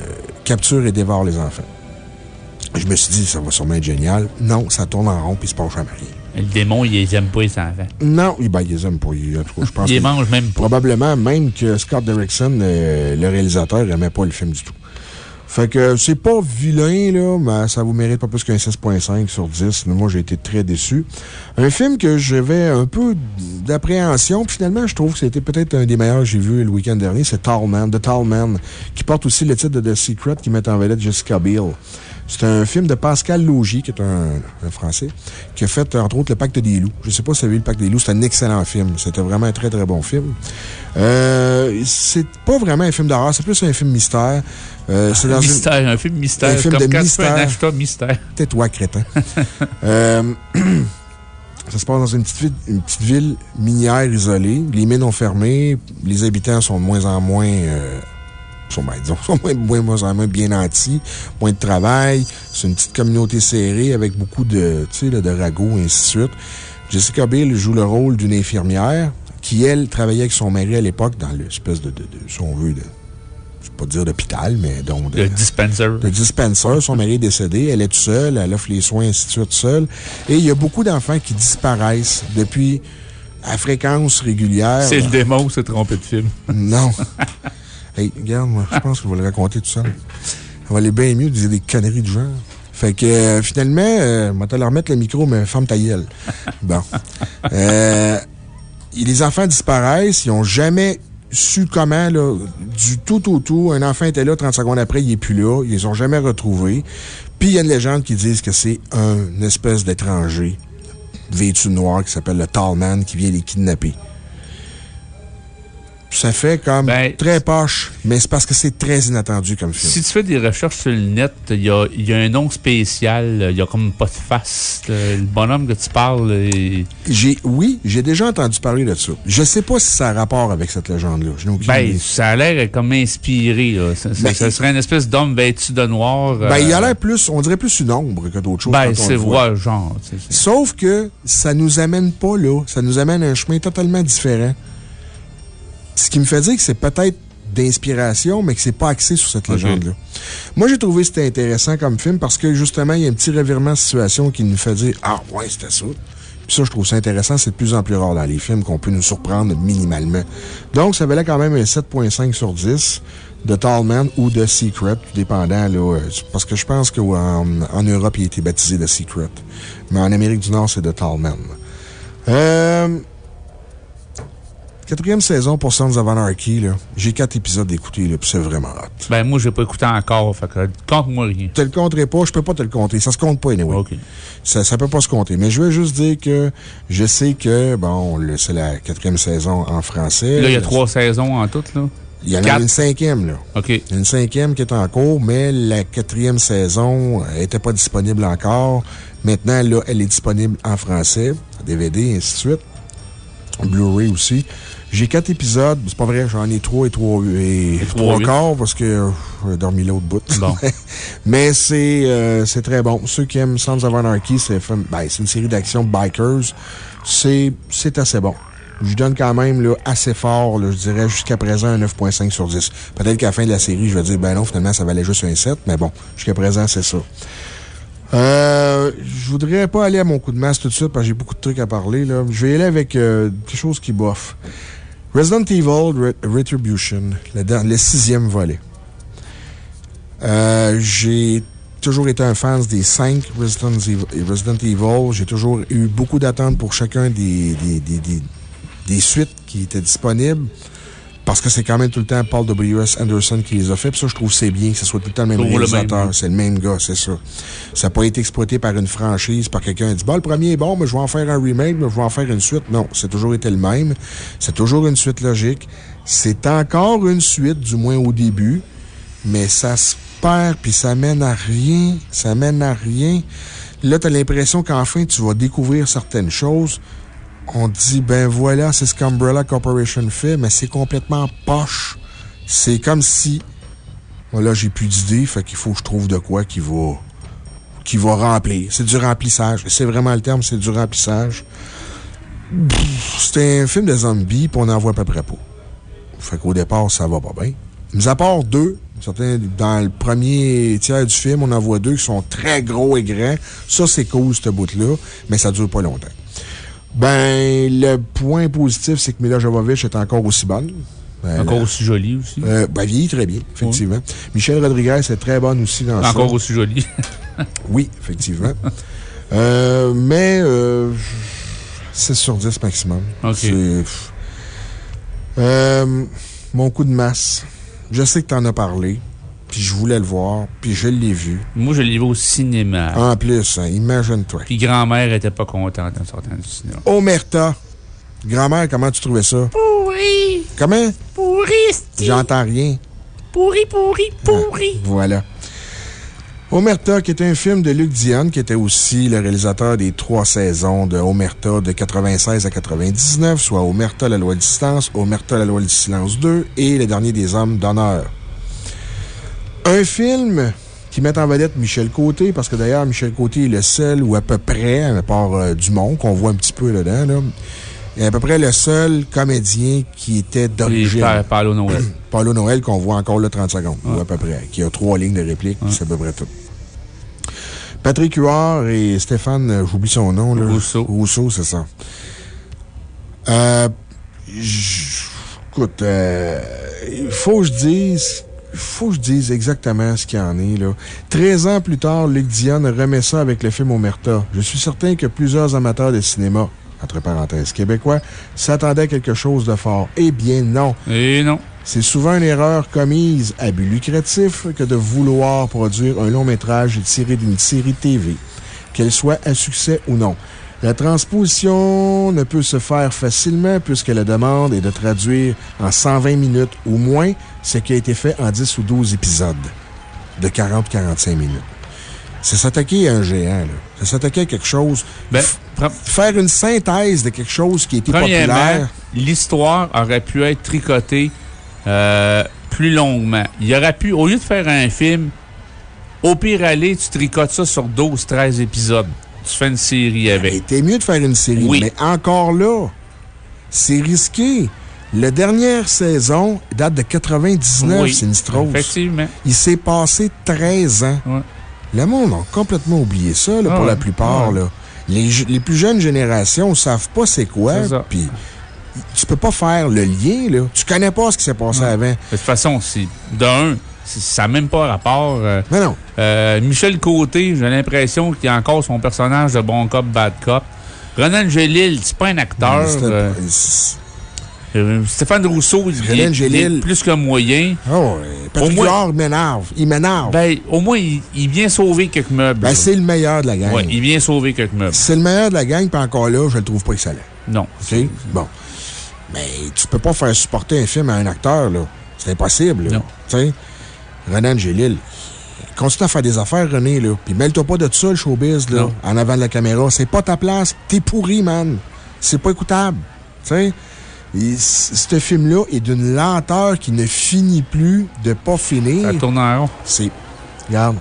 capture et dévore les enfants. Je me suis dit, ça va sûrement être génial. Non, ça tourne en rond puis il se passe jamais rien. Le démon, il les aime pas, les enfants. Non, il ben, il les aime pas. Il- en tout cas, je pense Il les mange même pas. Probablement même que Scott Derrickson, euh, le réalisateur, n'aimait pas le film du tout. Fait que c'est pas vilain, là, mais ça vous mérite pas plus qu'un 6.5 sur 10. Mais moi, j'ai été très déçu. Un film que j'avais un peu d'appréhension, puis finalement, je trouve que c'était peut-être un des meilleurs que j'ai vu le week-end dernier. C'est Tall Man, The Tall Man, qui porte aussi le titre de The Secret, qui met en vedette Jessica Biel. C'est un film de Pascal Logie, qui est un, un Français, qui a fait, entre autres, Le Pacte des loups. Je sais pas si vous avez vu Le Pacte des loups. C'est un excellent film. C'était vraiment un très, très bon film. Euh, c'est pas vraiment un film d'horreur, c'est plus un film mystère. Euh, c'est dans une- Mystère, un film mystère. Un film comme de quand mystère. tu fais un achat mystère. Tais-toi, crétin. [laughs] Euh, [clears throat] ça se passe dans une petite, ville, une petite ville minière isolée. Les mines ont fermé. Les habitants sont de moins en moins, euh, sont, ben, disons, sont moins, moins, moins en moins bien nantis. Moins de travail. C'est une petite communauté serrée avec beaucoup de, tu sais, là, de ragots, et ainsi de suite. Jessica Biel joue le rôle d'une infirmière qui, elle, travaillait avec son mari à l'époque dans l'espèce de, de, de, si on veut, de, je vais pas dire d'hôpital, mais donc de, Le dispenser. le dispenser. Son mari est décédé. Elle est toute seule. Elle offre les soins, ainsi de suite, seule. Et il y a beaucoup d'enfants qui disparaissent depuis à fréquence régulière. C'est le démon ou c'est trompé de film? Non. [laughs] hey, regarde, moi, je pense que je vais le raconter tout seul. Ça va aller bien mieux de dire des conneries de genre. Fait que, euh, finalement, euh, te leur remettre le micro, mais ferme ta gueule. Bon. Euh, les enfants disparaissent. Ils n'ont jamais su comment, là, du tout au tout. Un enfant était là, 30 secondes après, il n'est plus là. Ils les ont jamais retrouvés. Puis il y a une légende qui dit que c'est un espèce d'étranger vêtu noir qui s'appelle le Tall Man qui vient les kidnapper. Ça fait comme très poche, mais c'est parce que c'est très inattendu comme film. Si tu fais des recherches sur le net, il y a, y a un nom spécial. Il y a comme pas de face. Le, bonhomme que tu parles. J'ai, oui, j'ai déjà entendu parler de ça. Je sais pas si ça a rapport avec cette légende-là. Ben, ça a l'air comme inspiré. Là. Ça, Ben, ça serait une espèce d'homme vêtu de noir. Ben, il a euh, l'air plus, on dirait plus une ombre que d'autres choses. Ben, c'est ouais, genre. Sauf que ça nous amène pas là. Ça nous amène à un chemin totalement différent. Ce qui me fait dire que c'est peut-être d'inspiration, mais que c'est pas axé sur cette légende-là. Moi, j'ai trouvé que c'était intéressant comme film parce que justement, il y a un petit revirement de situation qui nous fait dire Ah, ouais, c'était ça. Puis ça, je trouve ça intéressant. C'est de plus en plus rare dans les films qu'on peut nous surprendre minimalement. Donc, ça valait quand même un 7,5 sur 10 de Tall Man ou de Secret, tout dépendant, là. euh, Parce que je pense qu'en en Europe, il a été baptisé de Secret. Mais en Amérique du Nord, c'est de Tall Man. Euh. Quatrième saison pour Sons of Anarchy, là. J'ai quatre épisodes d'écouter, là, puis c'est vraiment hot. Ben, moi, j'ai pas écouté encore. Fait que, compte-moi rien. te le compterai pas, je peux pas te le compter. Ça se compte pas, anyway. Ça, ça peut pas se compter. Mais je veux juste dire que je sais que, bon, c'est la quatrième saison en français. Là, il y a trois saisons en tout, là. Il y en a une cinquième, là. OK. Une cinquième qui est en cours, mais la quatrième saison n'était pas disponible encore. Maintenant, là, elle est disponible en français, DVD, et ainsi de suite. Blu-ray aussi. J'ai quatre épisodes. C'est pas vrai, j'en ai trois et trois, et trois, quarts parce que euh, j'ai dormi l'autre bout. Bon. [laughs] Mais c'est euh, c'est très bon. Ceux qui aiment Sons of Anarchy, c'est ben, c'est une série d'action bikers. C'est c'est assez bon. Je donne quand même là, assez fort, là, je dirais jusqu'à présent un 9.5 sur 10. Peut-être qu'à la fin de la série, je vais dire, ben non, finalement, ça valait juste un 7, mais bon, jusqu'à présent, c'est ça. Euh, je voudrais pas aller à mon coup de masse tout de suite parce que j'ai beaucoup de trucs à parler. Là. Je vais y aller avec euh, quelque chose qui bouffe. Resident Evil Re- Retribution, le, sixième volet. Euh, J'ai toujours été un fan des cinq Resident Evil. J'ai toujours eu beaucoup d'attentes pour chacun des, des, des- des suites qui étaient disponibles. Parce que c'est quand même tout le temps Paul W.S. Anderson qui les a fait. Puis ça, je trouve c'est bien que ce soit tout le temps le même réalisateur. même. C'est le même gars, c'est ça. Ça n'a pas été exploité par une franchise, par quelqu'un qui dit, bon, le premier est bon, mais je vais en faire un remake, mais je vais en faire une suite. Non, c'est toujours été le même. C'est toujours une suite logique. C'est encore une suite, du moins au début, mais ça se perd, puis ça mène à rien. Ça mène à rien. Là, tu as l'impression qu'enfin, tu vas découvrir certaines choses. On dit, ben voilà, c'est ce qu'Umbrella Corporation fait, mais c'est complètement poche. C'est comme si. Voilà, j'ai plus d'idées, fait qu'il faut que je trouve de quoi qui va. qui va remplir. C'est du remplissage. C'est vraiment le terme, c'est du remplissage. C'est un film de zombies, puis on en voit à peu près pas. Fait qu'au départ, ça va pas bien. Mis à part deux, certains, dans le premier tiers du film, on en voit deux qui sont très gros et grands. Ça, c'est cool, ce bout-là, mais ça dure pas longtemps. Ben, le point positif, c'est que Mila Jovovich est encore aussi bonne. Ben, Encore aussi jolie aussi. euh, ben, vieillit très bien, effectivement. Michel Rodriguez est très bonne aussi dans ça. Encore aussi jolie. [laughs] Oui, effectivement. Euh, mais, euh, 6 sur 10 maximum. OK. Euh, mon coup de masse. Je sais que tu en as parlé, puis je voulais le voir, puis je l'ai vu. Moi, je l'ai vu au cinéma. En plus, hein, imagine-toi. Puis grand-mère était pas contente en sortant du cinéma. Omerta. Grand-mère, comment tu trouvais ça? Pourri! Comment? Pourri. J'entends rien. Pourri, pourri, pourri! Voilà. Omerta, qui est un film de Luc Dion, qui était aussi le réalisateur des trois saisons de Omerta de 96 à 99, soit Omerta, la loi de distance, Omerta, la loi du silence 2 et Le dernier des hommes d'honneur. Un film qui met en vedette Michel Côté, parce que d'ailleurs, Michel Côté est le seul, ou à peu près, à part euh, Dumont, qu'on voit un petit peu là-dedans, là, est à peu près le seul comédien qui était d'origine. Pa- Paolo Noël. [clears throat] Paulo Noël, qu'on voit encore là 30 secondes, ou à peu près, qui a trois lignes de réplique, c'est à peu près tout. Patrick Huard et Stéphane, euh, j'oublie son nom, là. Rousseau. Rousseau, c'est ça. Euh, écoute, euh, il faut que je dise. Il faut que je dise exactement ce qu'il y en est, là. 13 ans plus tard, Luc Dion remet ça avec le film Omerta. Je suis certain que plusieurs amateurs de cinéma, entre parenthèses, québécois, s'attendaient à quelque chose de fort. Eh bien, non. Et non. C'est souvent une erreur commise à but lucratif que de vouloir produire un long métrage tiré d'une série TV, qu'elle soit à succès ou non. La transposition ne peut se faire facilement puisque la demande est de traduire en 120 minutes ou moins ce qui a été fait en 10 ou 12 épisodes de 40 ou 45 minutes. C'est s'attaquer à un géant, là. C'est s'attaquer à quelque chose. F- faire une synthèse de quelque chose qui a été Premièrement, populaire. l'histoire aurait pu être tricotée euh, plus longuement. Il aurait pu, au lieu de faire un film, au pire aller, tu tricotes ça sur 12-13 épisodes. Tu fais une série avec. C'était mieux de faire une série. Oui. Mais encore là, c'est risqué. La dernière saison date de 99, Oui, Sinistros. effectivement. Il s'est passé 13 ans. Le monde a complètement oublié ça, là, Ah pour la plupart. Ah ouais. là. Les, les plus jeunes générations ne savent pas c'est quoi. Puis, tu peux pas faire le lien, là. Tu connais pas ce qui s'est passé avant. De toute façon, d'un, ça n'a même pas rapport. euh, Mais non. euh, Michel Côté, j'ai l'impression qu'il a encore son personnage de bon cop, bad cop. Renan Gélil, c'est pas un acteur. Mais c'était euh, Stéphane Rousseau, il est, il Gélil. est plus que moyen. Oh, Patrick Huard m'énerve. Il m'énerve. Ben, au moins, il, il vient sauver quelques meubles. Ben, c'est le meilleur de la gang. Ouais, il vient sauver quelques meubles. C'est le meilleur de la gang, puis encore là, je le trouve pas excellent. Non. OK? Bon. Mais tu peux pas faire supporter un film à un acteur, là. C'est impossible, là. Non. Tu sais, Renan Gélil. Continue à faire des affaires, René, là. Puis mêle-toi pas de ça, le showbiz, là, Non. en avant de la caméra. C'est pas ta place. T'es pourri, man. C'est pas écoutable. Tu sais? Ce film-là est d'une lenteur qui ne finit plus de pas finir. Ça tourne en rond. C'est. Regarde.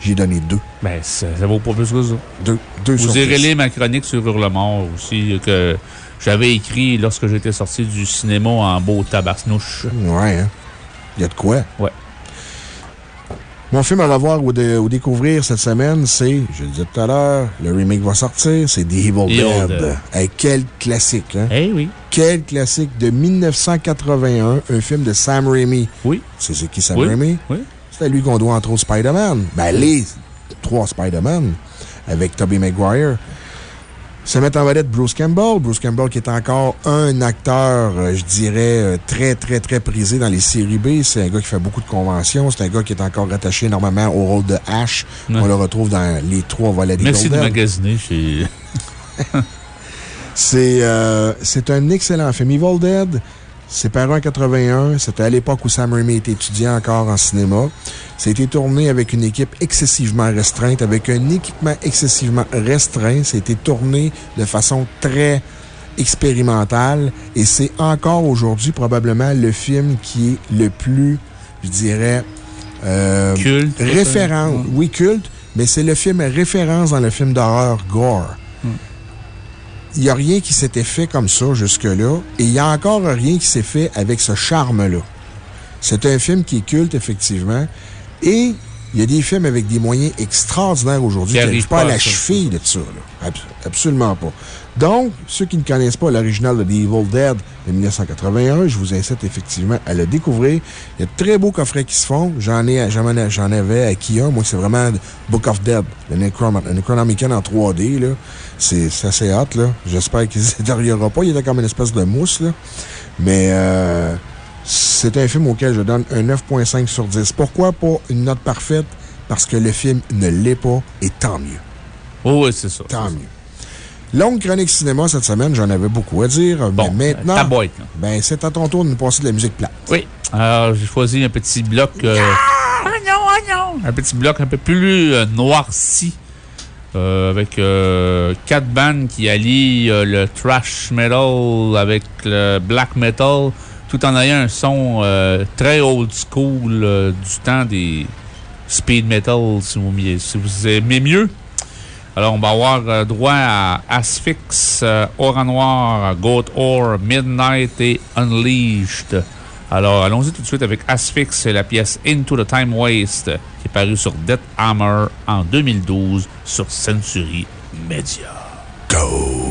J'ai donné deux. Ben, ça, ça vaut pas plus que ça. Deux, deux Vous irez lire ma chronique sur Hurlemort aussi, que j'avais écrit lorsque j'étais sorti du cinéma en beau tabarnouche. Ouais, hein. Il y a de quoi? Ouais. Mon film à revoir ou, de- ou découvrir cette semaine, c'est, je le disais tout à l'heure, le remake va sortir, c'est The Evil Evil Dead. Dead. Hey, quel classique, hein? Eh oui. Quel classique de 1981, un film de Sam Raimi. Oui. C'est c'est qui Sam Oui, Raimi? oui. C'est à lui qu'on doit entre autres Spider-Man. Ben, les trois Spider-Man avec Tobey Maguire. Se met en vedette Bruce Campbell. Bruce Campbell qui est encore un acteur, euh, je dirais, euh, très, très, très prisé dans les séries B. C'est un gars qui fait beaucoup de conventions. C'est un gars qui est encore rattaché énormément au rôle de Ash. Ouais. On le retrouve dans les trois volets des Merci de magasiner chez. [laughs] C'est euh, c'est un excellent film. Evil Dead, c'est paru en 81. C'était à l'époque où Sam Raimi était étudiant encore en cinéma. Ça a été tourné avec une équipe excessivement restreinte, avec un équipement excessivement restreint. Ça a été tourné de façon très expérimentale et c'est encore aujourd'hui probablement le film qui est le plus, je dirais, euh, Culte. Oui, culte, mais c'est le film référence dans le film d'horreur Gore. Il n'y a rien qui s'était fait comme ça jusque-là, et il n'y a encore rien qui s'est fait avec ce charme-là. C'est un film qui est culte, effectivement, et il y a des films avec des moyens extraordinaires aujourd'hui Qui qui arrivent n'arrivent pas pas à la cheville de ça. là. Abs- absolument pas. Donc, ceux qui ne connaissent pas l'original de The Evil Dead de 1981, je vous incite effectivement à le découvrir. Il y a de très beaux coffrets qui se font. J'en ai, j'en ai- j'en avais à Kia. Moi, c'est vraiment Book of Dead, le Necronomicon en 3D. là. C'est assez hot. là. J'espère qu'il ne se [laughs] détériorera pas. Il était comme une espèce de mousse. Là. Mais euh, c'est un film auquel je donne un 9,5 sur 10. Pourquoi pas une note parfaite? Parce que le film ne l'est pas, et tant mieux. Oh, oui, c'est ça. Tant mieux. Longue chronique cinéma cette semaine, j'en avais beaucoup à dire. Bon, mais maintenant. ta boîte, là. Ben, c'est à ton tour de nous passer de la musique plate. Oui. Alors, j'ai choisi un petit bloc. euh, Oh non, oh non! un petit bloc un peu plus euh, noirci. Euh, avec euh, quatre bandes qui allient euh, le thrash metal avec le black metal, tout en ayant un son euh, très old school du temps des speed metal, si vous, si vous aimez mieux. Alors, on va avoir droit à Asphyx, Aura Noir, Goat Ore, Midnight et Unleashed. Alors, allons-y tout de suite avec Asphyx, la pièce Into the Time Waste qui est parue sur Death Hammer en 2012 sur Century Media. Go!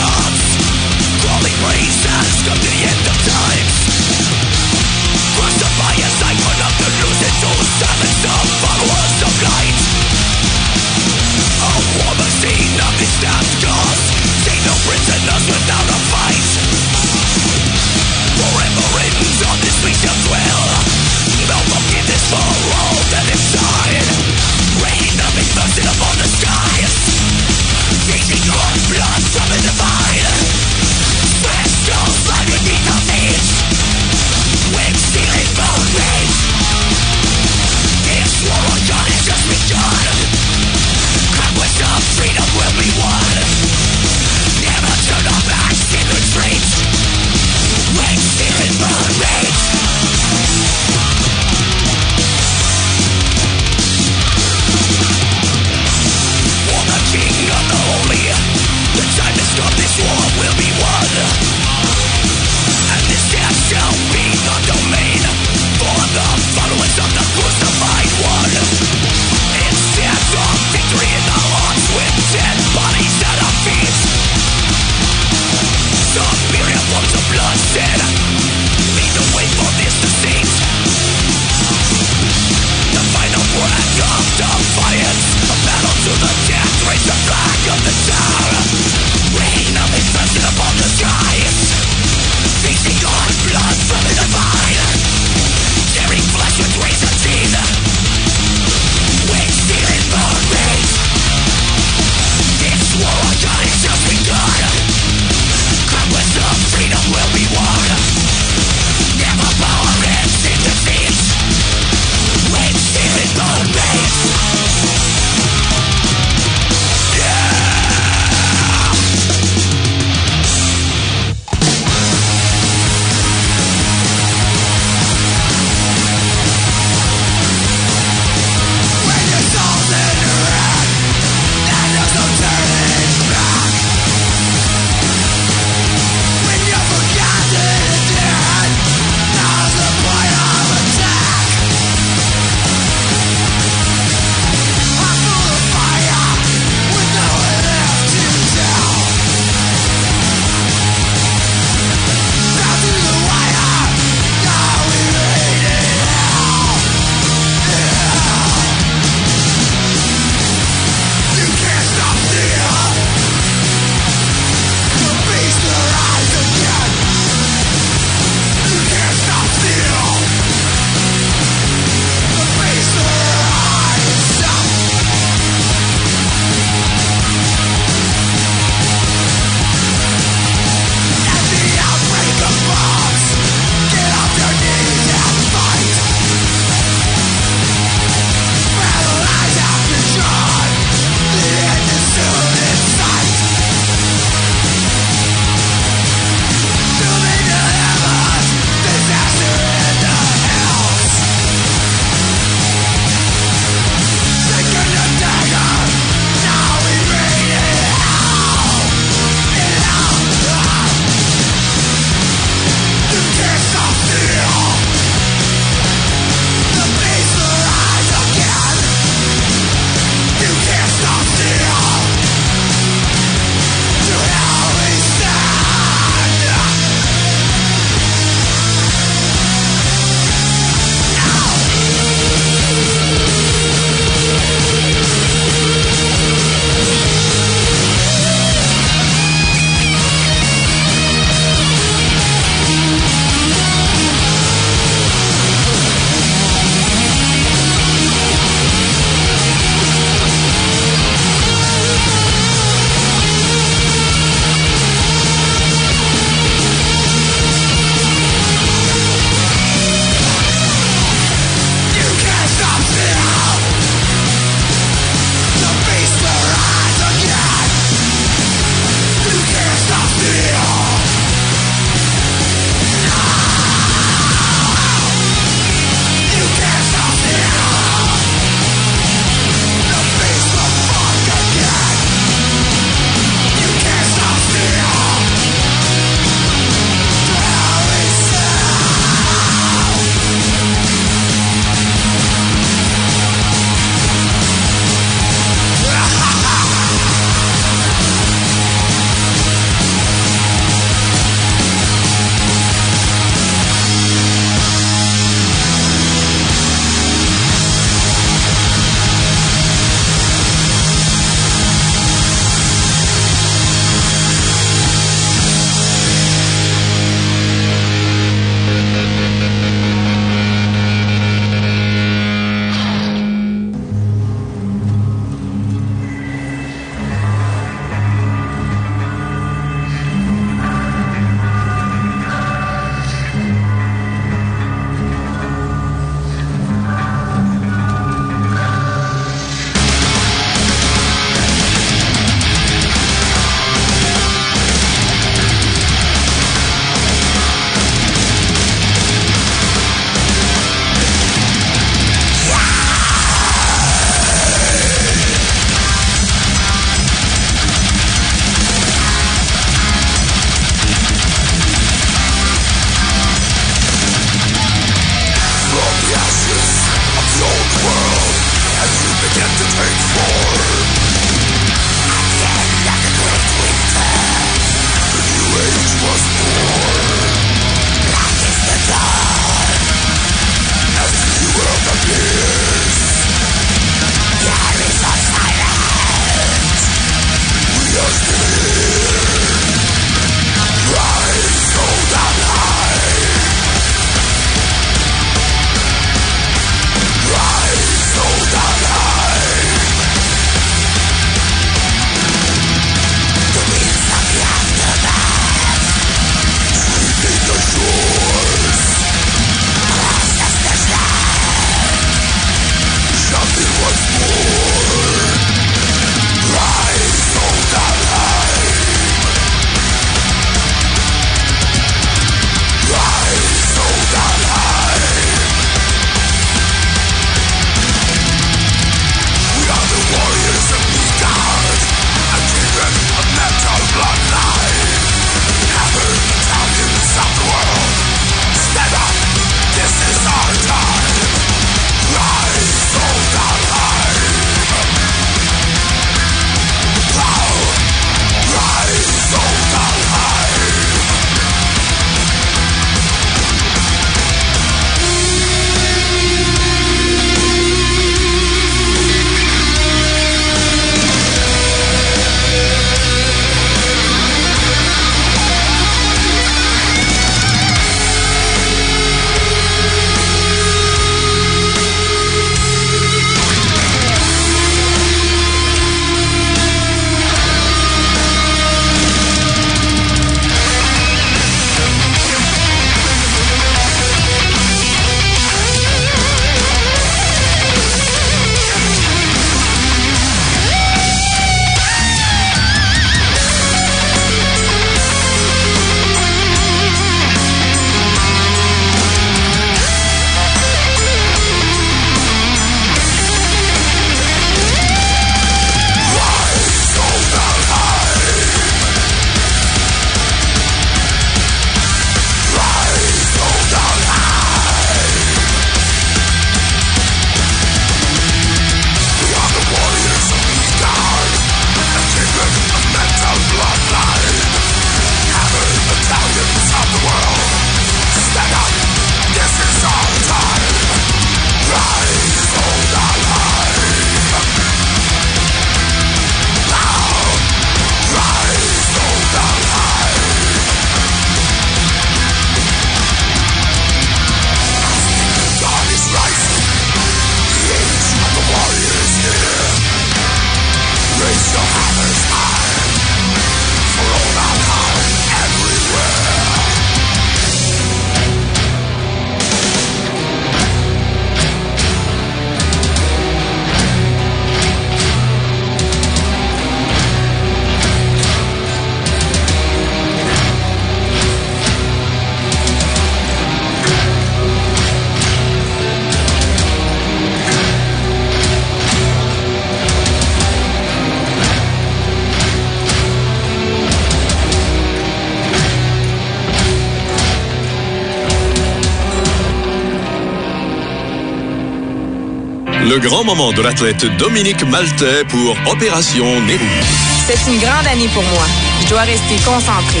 Grand moment de l'athlète Dominique Maltais pour Opération Nez Rouge. C'est une grande année pour moi. Je dois rester concentré.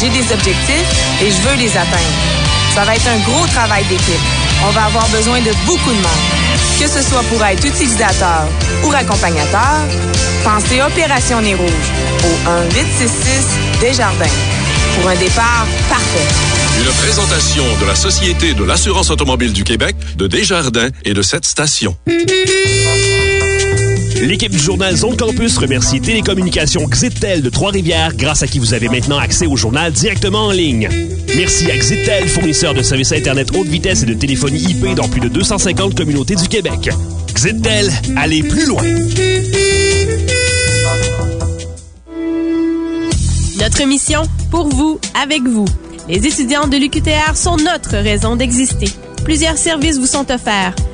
J'ai des objectifs et je veux les atteindre. Ça va être un gros travail d'équipe. On va avoir besoin de beaucoup de monde. Que ce soit pour être utilisateur ou accompagnateur, pensez Opération Nez Rouge au 1-866 Desjardins pour un départ parfait. Une présentation de la Société de l'assurance automobile du Québec, de Desjardins et de cette station. L'équipe du journal Zone Campus remercie Télécommunications Xitel de Trois-Rivières, grâce à qui vous avez maintenant accès au journal directement en ligne. Merci à Xitel, fournisseur de services Internet haute vitesse et de téléphonie IP dans plus de 250 communautés du Québec. Xitel, allez plus loin! Notre mission, pour vous, avec vous. Les étudiants de l'UQTR sont notre raison d'exister. Plusieurs services vous sont offerts.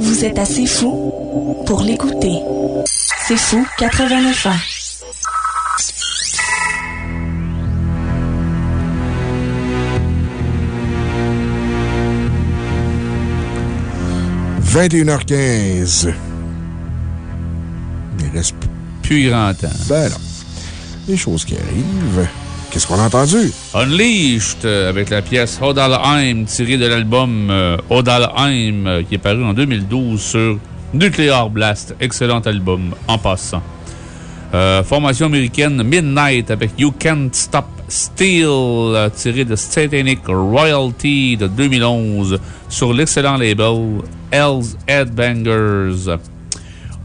Vous êtes assez fou pour l'écouter. C'est fou 89 ans. « 21h15. Il reste plus grand temps. Ben non. Des choses qui arrivent. Qu'est-ce qu'on a entendu? Unleashed, euh, avec la pièce Odalheim, tirée de l'album euh, Odalheim, euh, qui est paru en 2012 sur Nuclear Blast. Excellent album, en passant. Formation américaine Midnight avec You Can't Stop Steel, tiré de Satanic Royalty de 2011 sur l'excellent label Hell's Headbangers.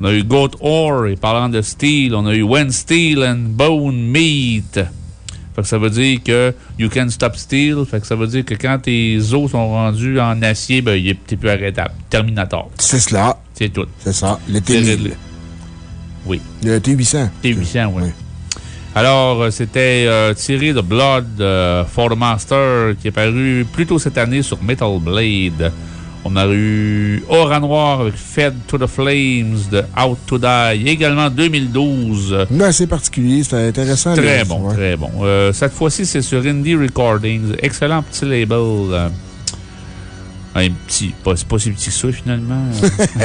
On a eu Goat Ore, et parlant de steel, on a eu When Steel and Bone Meat. Fait que ça veut dire que You Can Stop Steel. Fait que ça veut dire que quand tes os sont rendus en acier, ben, t'es plus arrêtable. Terminator. C'est cela. C'est tout. C'est ça. Le C'est T1000. réglé. Oui. Le T800. T800, oui. Alors, euh, c'était euh, tiré de Blood euh, for the Master, qui est paru plus tôt cette année sur Metal Blade. On a eu Aura Noir avec Fed to the Flames de Out to Die, également en 2012. Non, assez particulier. C'était intéressant. Très là. bon, Ouais. très bon. Euh, cette fois-ci, c'est sur Indie Recordings. Excellent petit label. euh, un petit, pas, c'est pas si petit que ça, finalement.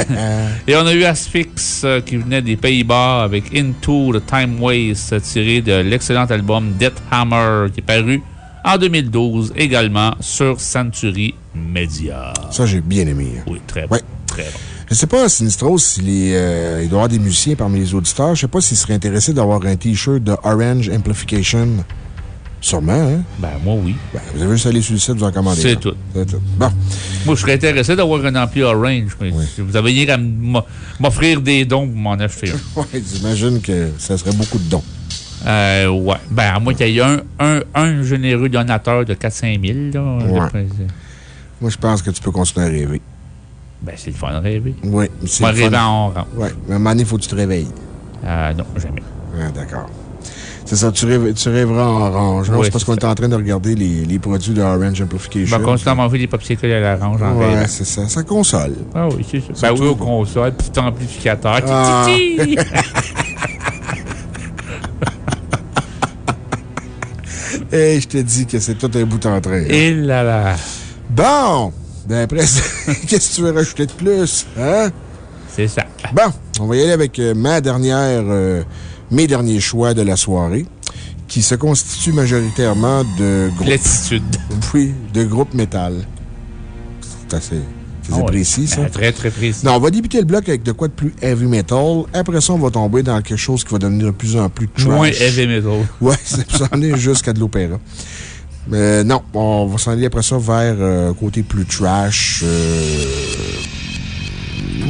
[laughs] Et on a eu Asphyx euh, qui venait des Pays-Bas avec Into the Time Waste, tiré de l'excellent album Death Hammer, qui est paru en 2012, également sur Century Media. Ça, j'ai bien aimé. hein. Oui, très bon. Ouais. Très bon. Je sais pas, Sinistros, s'il euh, il doit y avoir des musiciens parmi les auditeurs. Je sais pas s'il serait intéressé d'avoir un T-shirt de Orange Amplification. Sûrement, hein? Ben, moi, oui. Ben, vous avez juste aller sur le site, vous en commandez. C'est tout. C'est tout. Bon. Moi, je serais intéressé d'avoir un ampli Orange. mais si vous avez rien à m'o- m'offrir des dons pour m'en acheter un. [laughs] Ouais, j'imagine que ça serait beaucoup de dons. Euh, ouais. Ben, à moins qu'il y ait un, un, un généreux donateur de 4-5 000, là. Ouais. Moi, je pense que tu peux continuer à rêver. Ben, c'est le fun de rêver. Oui, c'est le rêver en orange. Oui, mais à un moment donné, il faut que tu te réveilles. Euh, non, jamais. Ah, d'accord. C'est ça, tu, rêves- tu rêveras en orange. Non, Oui, c'est parce qu'on est en train de regarder les, les produits de Orange Je Amplification. vais continuer à manger des popsicles à l'orange en Ouais, c'est ça. Ça console. Ah oui, c'est ça. Ben oui, au console, petit amplificateur. Ah. [laughs] Et je te dis que c'est tout un bout en train. Et là là. Bon! Ben après, [laughs] qu'est-ce que tu veux rajouter de plus? Hein? C'est ça. Bon, on va y aller avec euh, ma dernière, euh, mes derniers choix de la soirée, qui se constituent majoritairement de groupes. Latitude. [laughs] Oui, de groupes métal. C'est assez, c'est Ah ouais. précis, ça? Ben, très, très précis. Non, on va débuter le bloc avec de quoi de plus heavy metal. Après ça, on va tomber dans quelque chose qui va devenir de plus en plus trash. Moins heavy metal. [laughs] Ouais, ça s'en est jusqu'à de l'opéra. Mais non, on va s'en aller après ça vers euh, côté plus trash. euh,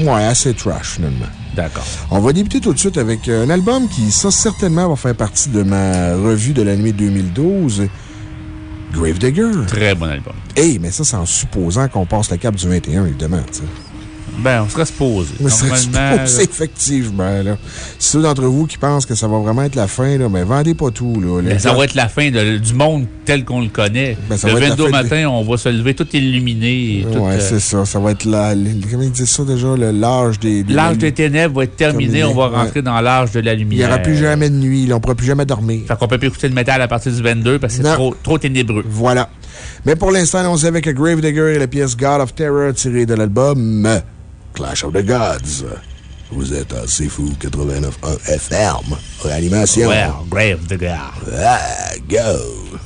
Ouais, assez trash, finalement. D'accord. On va débuter tout de suite avec euh, un album qui, ça, certainement, va faire partie de ma revue de l'année 2012. Gravedigger. Très bon album. Hey, mais ça, c'est en supposant qu'on passe le cap du 21, évidemment, tu sais. Ben, on serait supposé. C'est Normalement. supposé, effectivement, là. Ceux d'entre vous qui pensent que ça va vraiment être la fin, là, mais vendez pas tout, là. Ben, ça va être la fin de- du monde tel qu'on le connaît. Ben, le va être la 22 fin de- matin, on va se lever tout illuminé. Ouais, euh, c'est ça. Ça va être la, comment ils disent ça déjà? L'âge des. des- L'âge des ténèbres va être terminé. Terminé, On va ouais. rentrer dans l'âge de la Il n'y lumière. aura plus jamais de nuit, on ne pourra plus jamais dormir. Fait qu'on peut plus écouter le métal à partir du 22 parce que c'est trop, trop ténébreux. Voilà. Mais pour l'instant, on se avec Gravedigger et la pièce God of Terror tirée de l'album Clash of the Gods. Vous êtes assez fou, 89.1 FM. Réanimation. Well, grave the gars. Ah, go.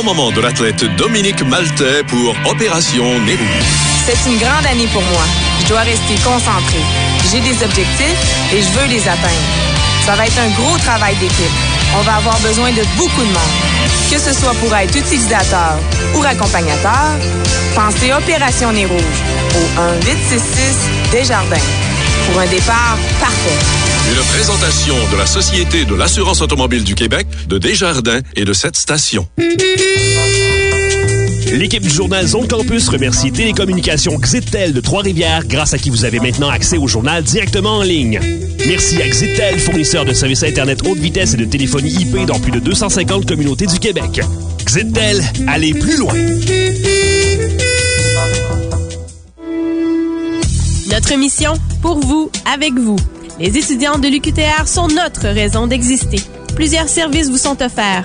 Grand moment de l'athlète Dominique Maltais pour Opération Rouge. C'est une grande année pour moi. Je dois rester concentré. J'ai des objectifs et je veux les atteindre. Ça va être un gros travail d'équipe. On va avoir besoin de beaucoup de monde. Que ce soit pour être utilisateur ou accompagnateur, pensez Opération Nez Rouge au 1-866 Desjardins pour un départ parfait. Une présentation de la Société de l'assurance automobile du Québec, de Desjardins et de cette station. L'équipe du journal Zone Campus remercie Télécommunications Xitel de Trois-Rivières, grâce à qui vous avez maintenant accès au journal directement en ligne. Merci à Xitel, fournisseur de services Internet haute vitesse et de téléphonie IP dans plus de 250 communautés du Québec. Xitel, allez plus loin! Notre mission, pour vous, avec vous. Les étudiants de l'UQTR sont notre raison d'exister. Plusieurs services vous sont offerts.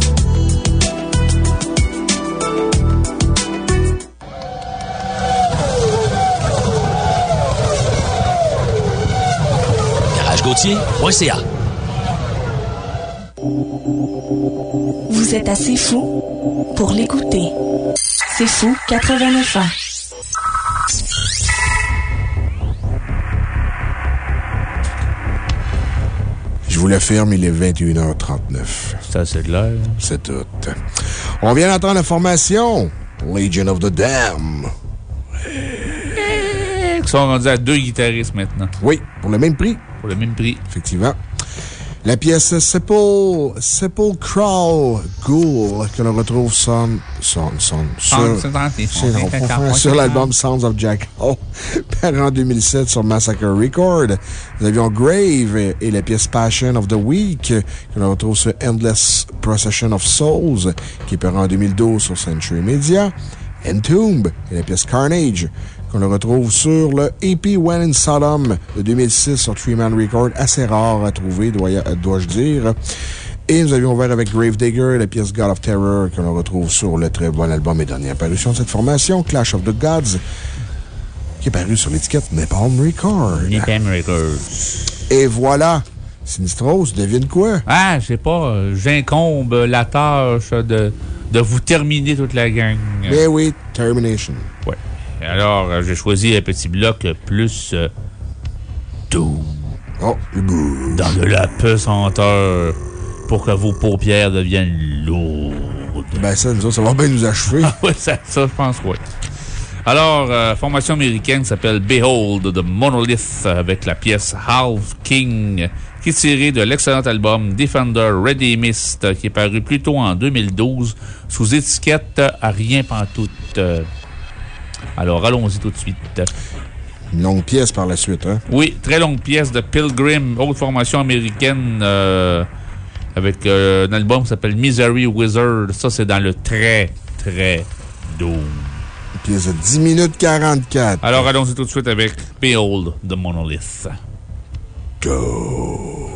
Vous êtes assez fou pour l'écouter. C'est fou 89 ans. Je vous l'affirme, il est 21h39. C'est assez de l'heure. C'est tout. On vient d'entendre la formation Legion of the Dam. Ils sont rendus à deux guitaristes maintenant. Oui, pour le même prix. Pour le même prix. Effectivement. La pièce Sepul, Sepulchral Ghoul, que l'on retrouve son, son, son, sur, [laughs] sur, l'album Sounds of Jack Hall, paru en 2007 sur Massacre Record. Nous avions Grave et la pièce Passion of the Week, que l'on retrouve sur Endless Procession of Souls, qui est paru en 2012 sur Century Media. Entomb et la pièce Carnage, qu'on le retrouve sur le EP When in Sodom de 2006 sur Three Man Record, assez rare à trouver, dois-je dire. Et nous avions ouvert avec Gravedigger, la pièce God of Terror, que l'on retrouve sur le très bon album et dernière parution de cette formation, Clash of the Gods, qui est paru sur l'étiquette Napalm Record. Napalm Records. Et voilà. Sinistros, devine quoi? Ah, je sais pas. J'incombe la tâche de, de vous terminer toute la gang. Mais oui, Termination. Ouais. Alors, euh, j'ai choisi un petit bloc plus euh, doux. Oh, Dans de la pesanteur pour que vos paupières deviennent lourdes. Ben, ça, nous autres, ça va bien nous achever. [laughs] Ah ça, ça, je pense, oui. Alors, euh, formation américaine s'appelle Behold the Monolith avec la pièce Half King qui est tirée de l'excellent album Defender Ready Mist qui est paru plus tôt en 2012 sous étiquette à rien pantoute. Alors, allons-y tout de suite. Une longue pièce par la suite, hein? Oui, très longue pièce de Pilgrim, autre formation américaine, euh, avec euh, un album qui s'appelle Misery Wizard. Ça, c'est dans le très, très doux. Une pièce de 10 minutes 44. Alors, allons-y tout de suite avec Behold the Monolith. Go!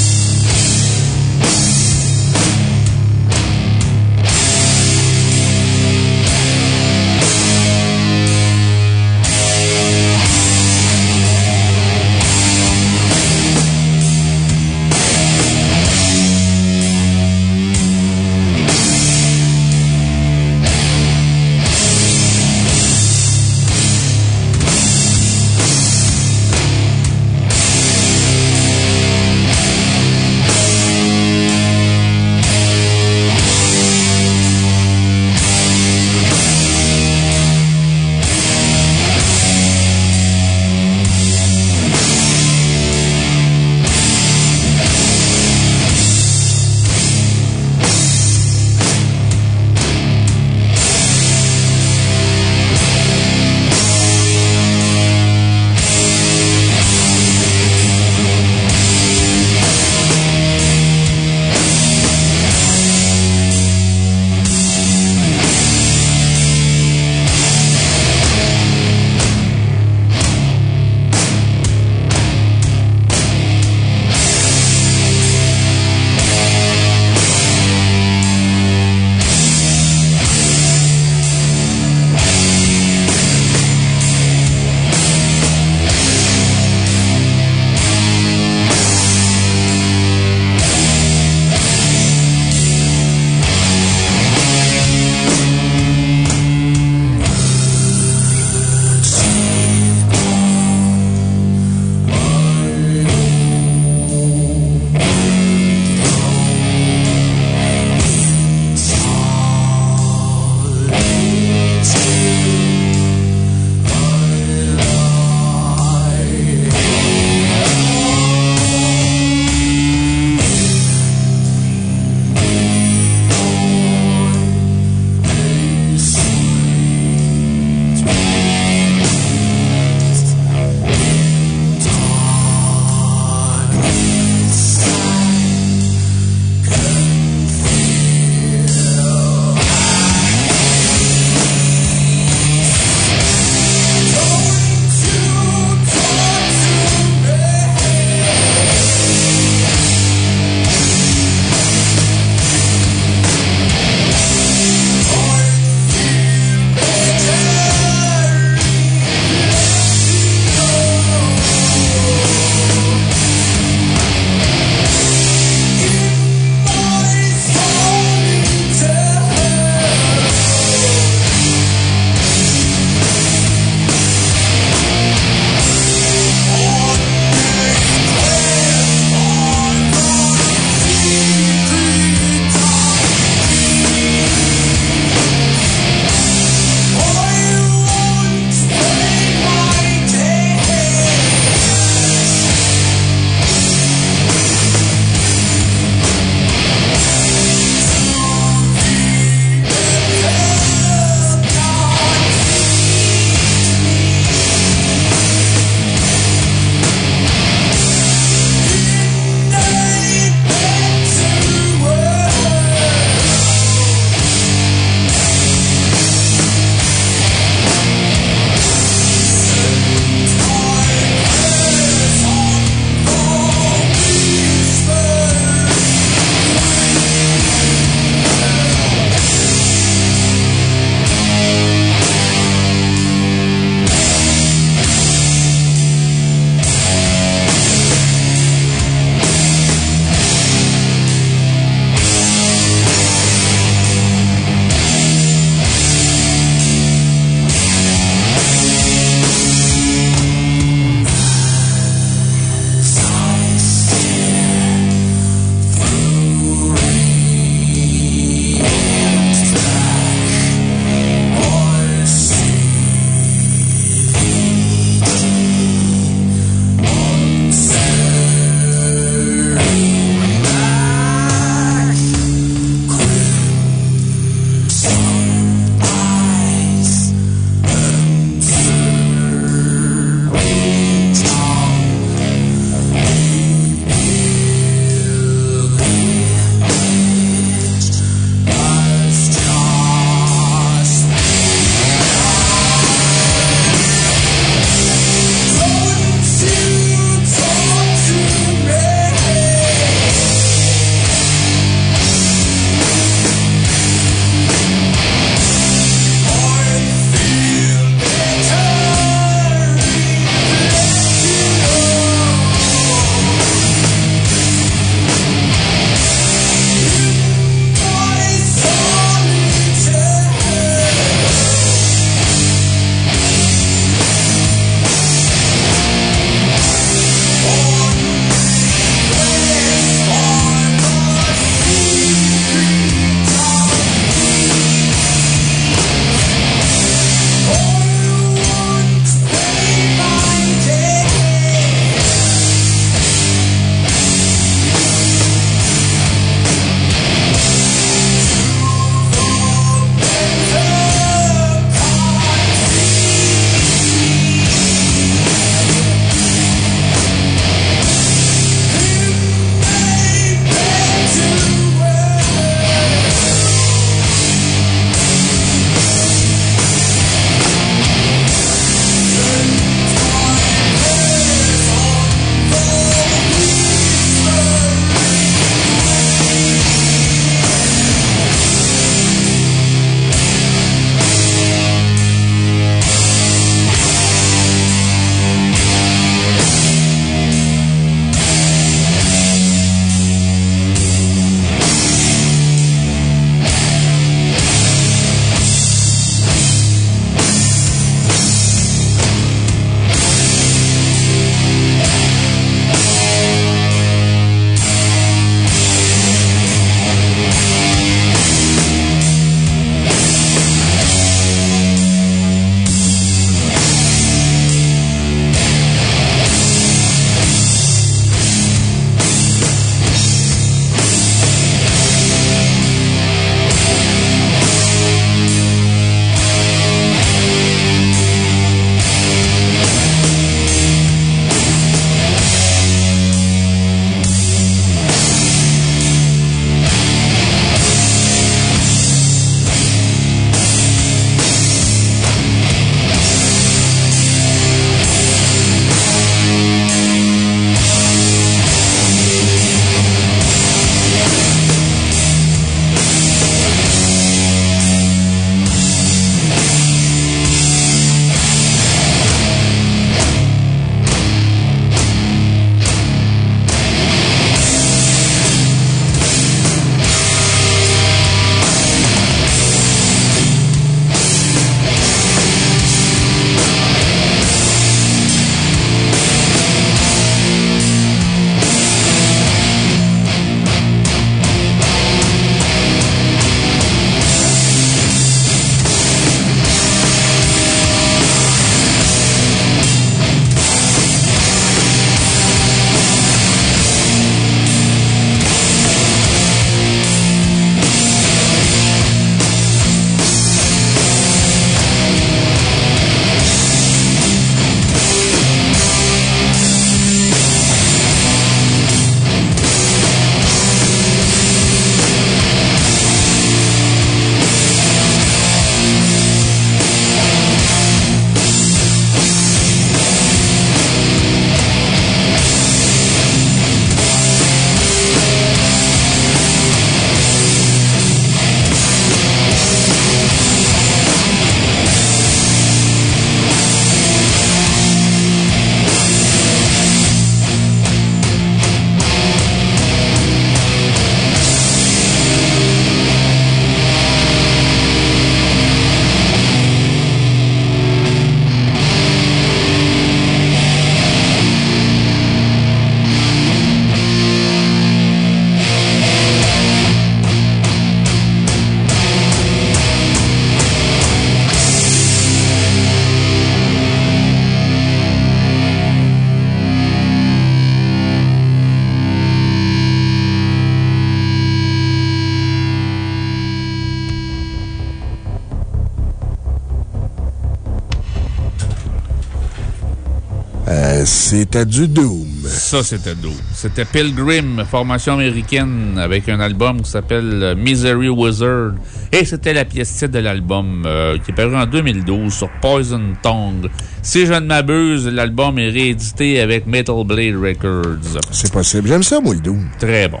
C'était du Doom. Ça, c'était Doom. C'était Pilgrim, formation américaine, avec un album qui s'appelle Misery Wizard. Et c'était la pièce titre de l'album euh, qui est paru en 2012 sur Poison Tongue. Si je ne m'abuse, l'album est réédité avec Metal Blade Records. C'est possible. J'aime ça, moi, le Doom. Très bon.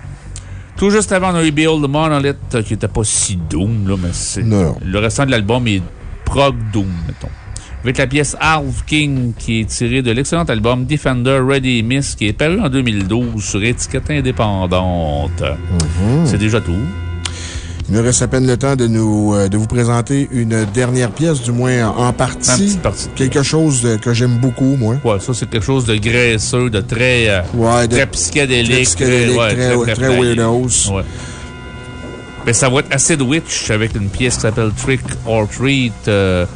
Tout juste avant, on a eu the Monolith, qui n'était pas si Doom, là, mais c'est. Non. Le restant de l'album est prog Doom, mettons. Avec la pièce Half King, qui est tirée de l'excellent album Defender Ready Miss, qui est paru en 2012 sur étiquette indépendante. Mhm. C'est déjà tout. Il nous reste à peine le temps de, nous, euh, de vous présenter une dernière pièce, du moins en partie. partie. Quelque chose de- que j'aime beaucoup, moi. Ouais, ça, c'est quelque chose de graisseux, de très, euh, Ouais, de- très psychédélique. très ouais, très- weirdos. Ouais. Mais ça va être Acid Witch avec une pièce qui s'appelle Trick or Treat. euh,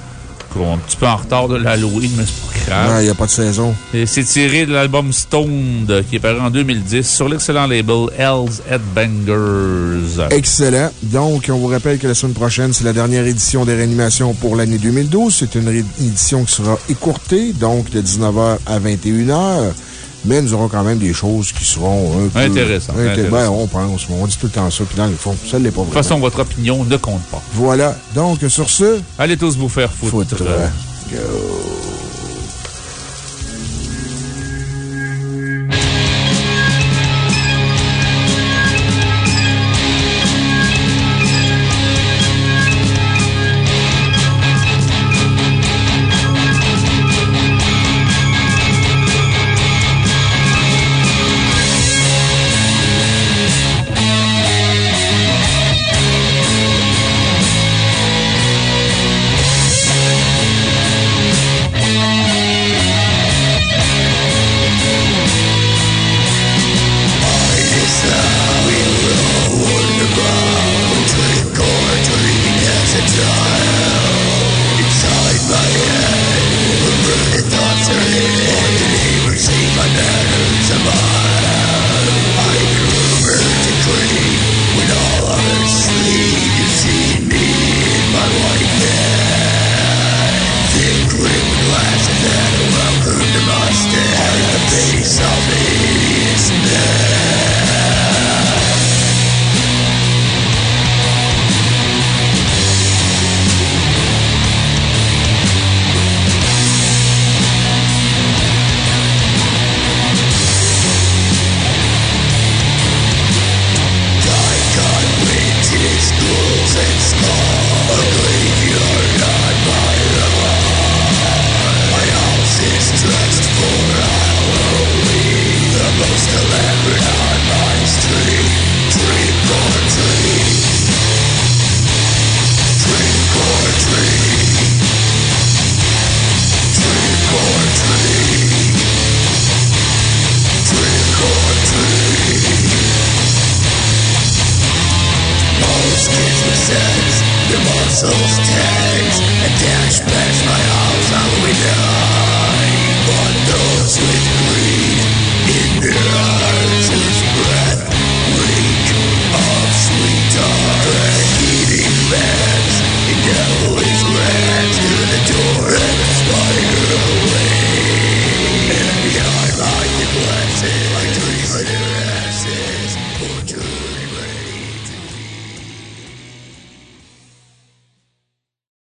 un petit peu en retard de l'Halloween, mais c'est pas grave. Il n'y a pas de saison. Et C'est tiré de l'album Stoned, qui est paru en 2010 sur l'excellent label Hell's Headbangers. Excellent. Donc, on vous rappelle que la semaine prochaine, c'est la dernière édition des réanimations pour l'année 2012. C'est une édition qui sera écourtée, donc de 19h à 21h. Mais nous aurons quand même des choses qui seront un peu. Intéressantes, Inté- intéressantes. Ben, on pense. On dit tout le temps ça, puis dans le fond, ça ne l'est pas De toute façon, votre opinion ne compte pas. Voilà. Donc, sur ce. Allez tous vous faire foutre. Foutre. Go.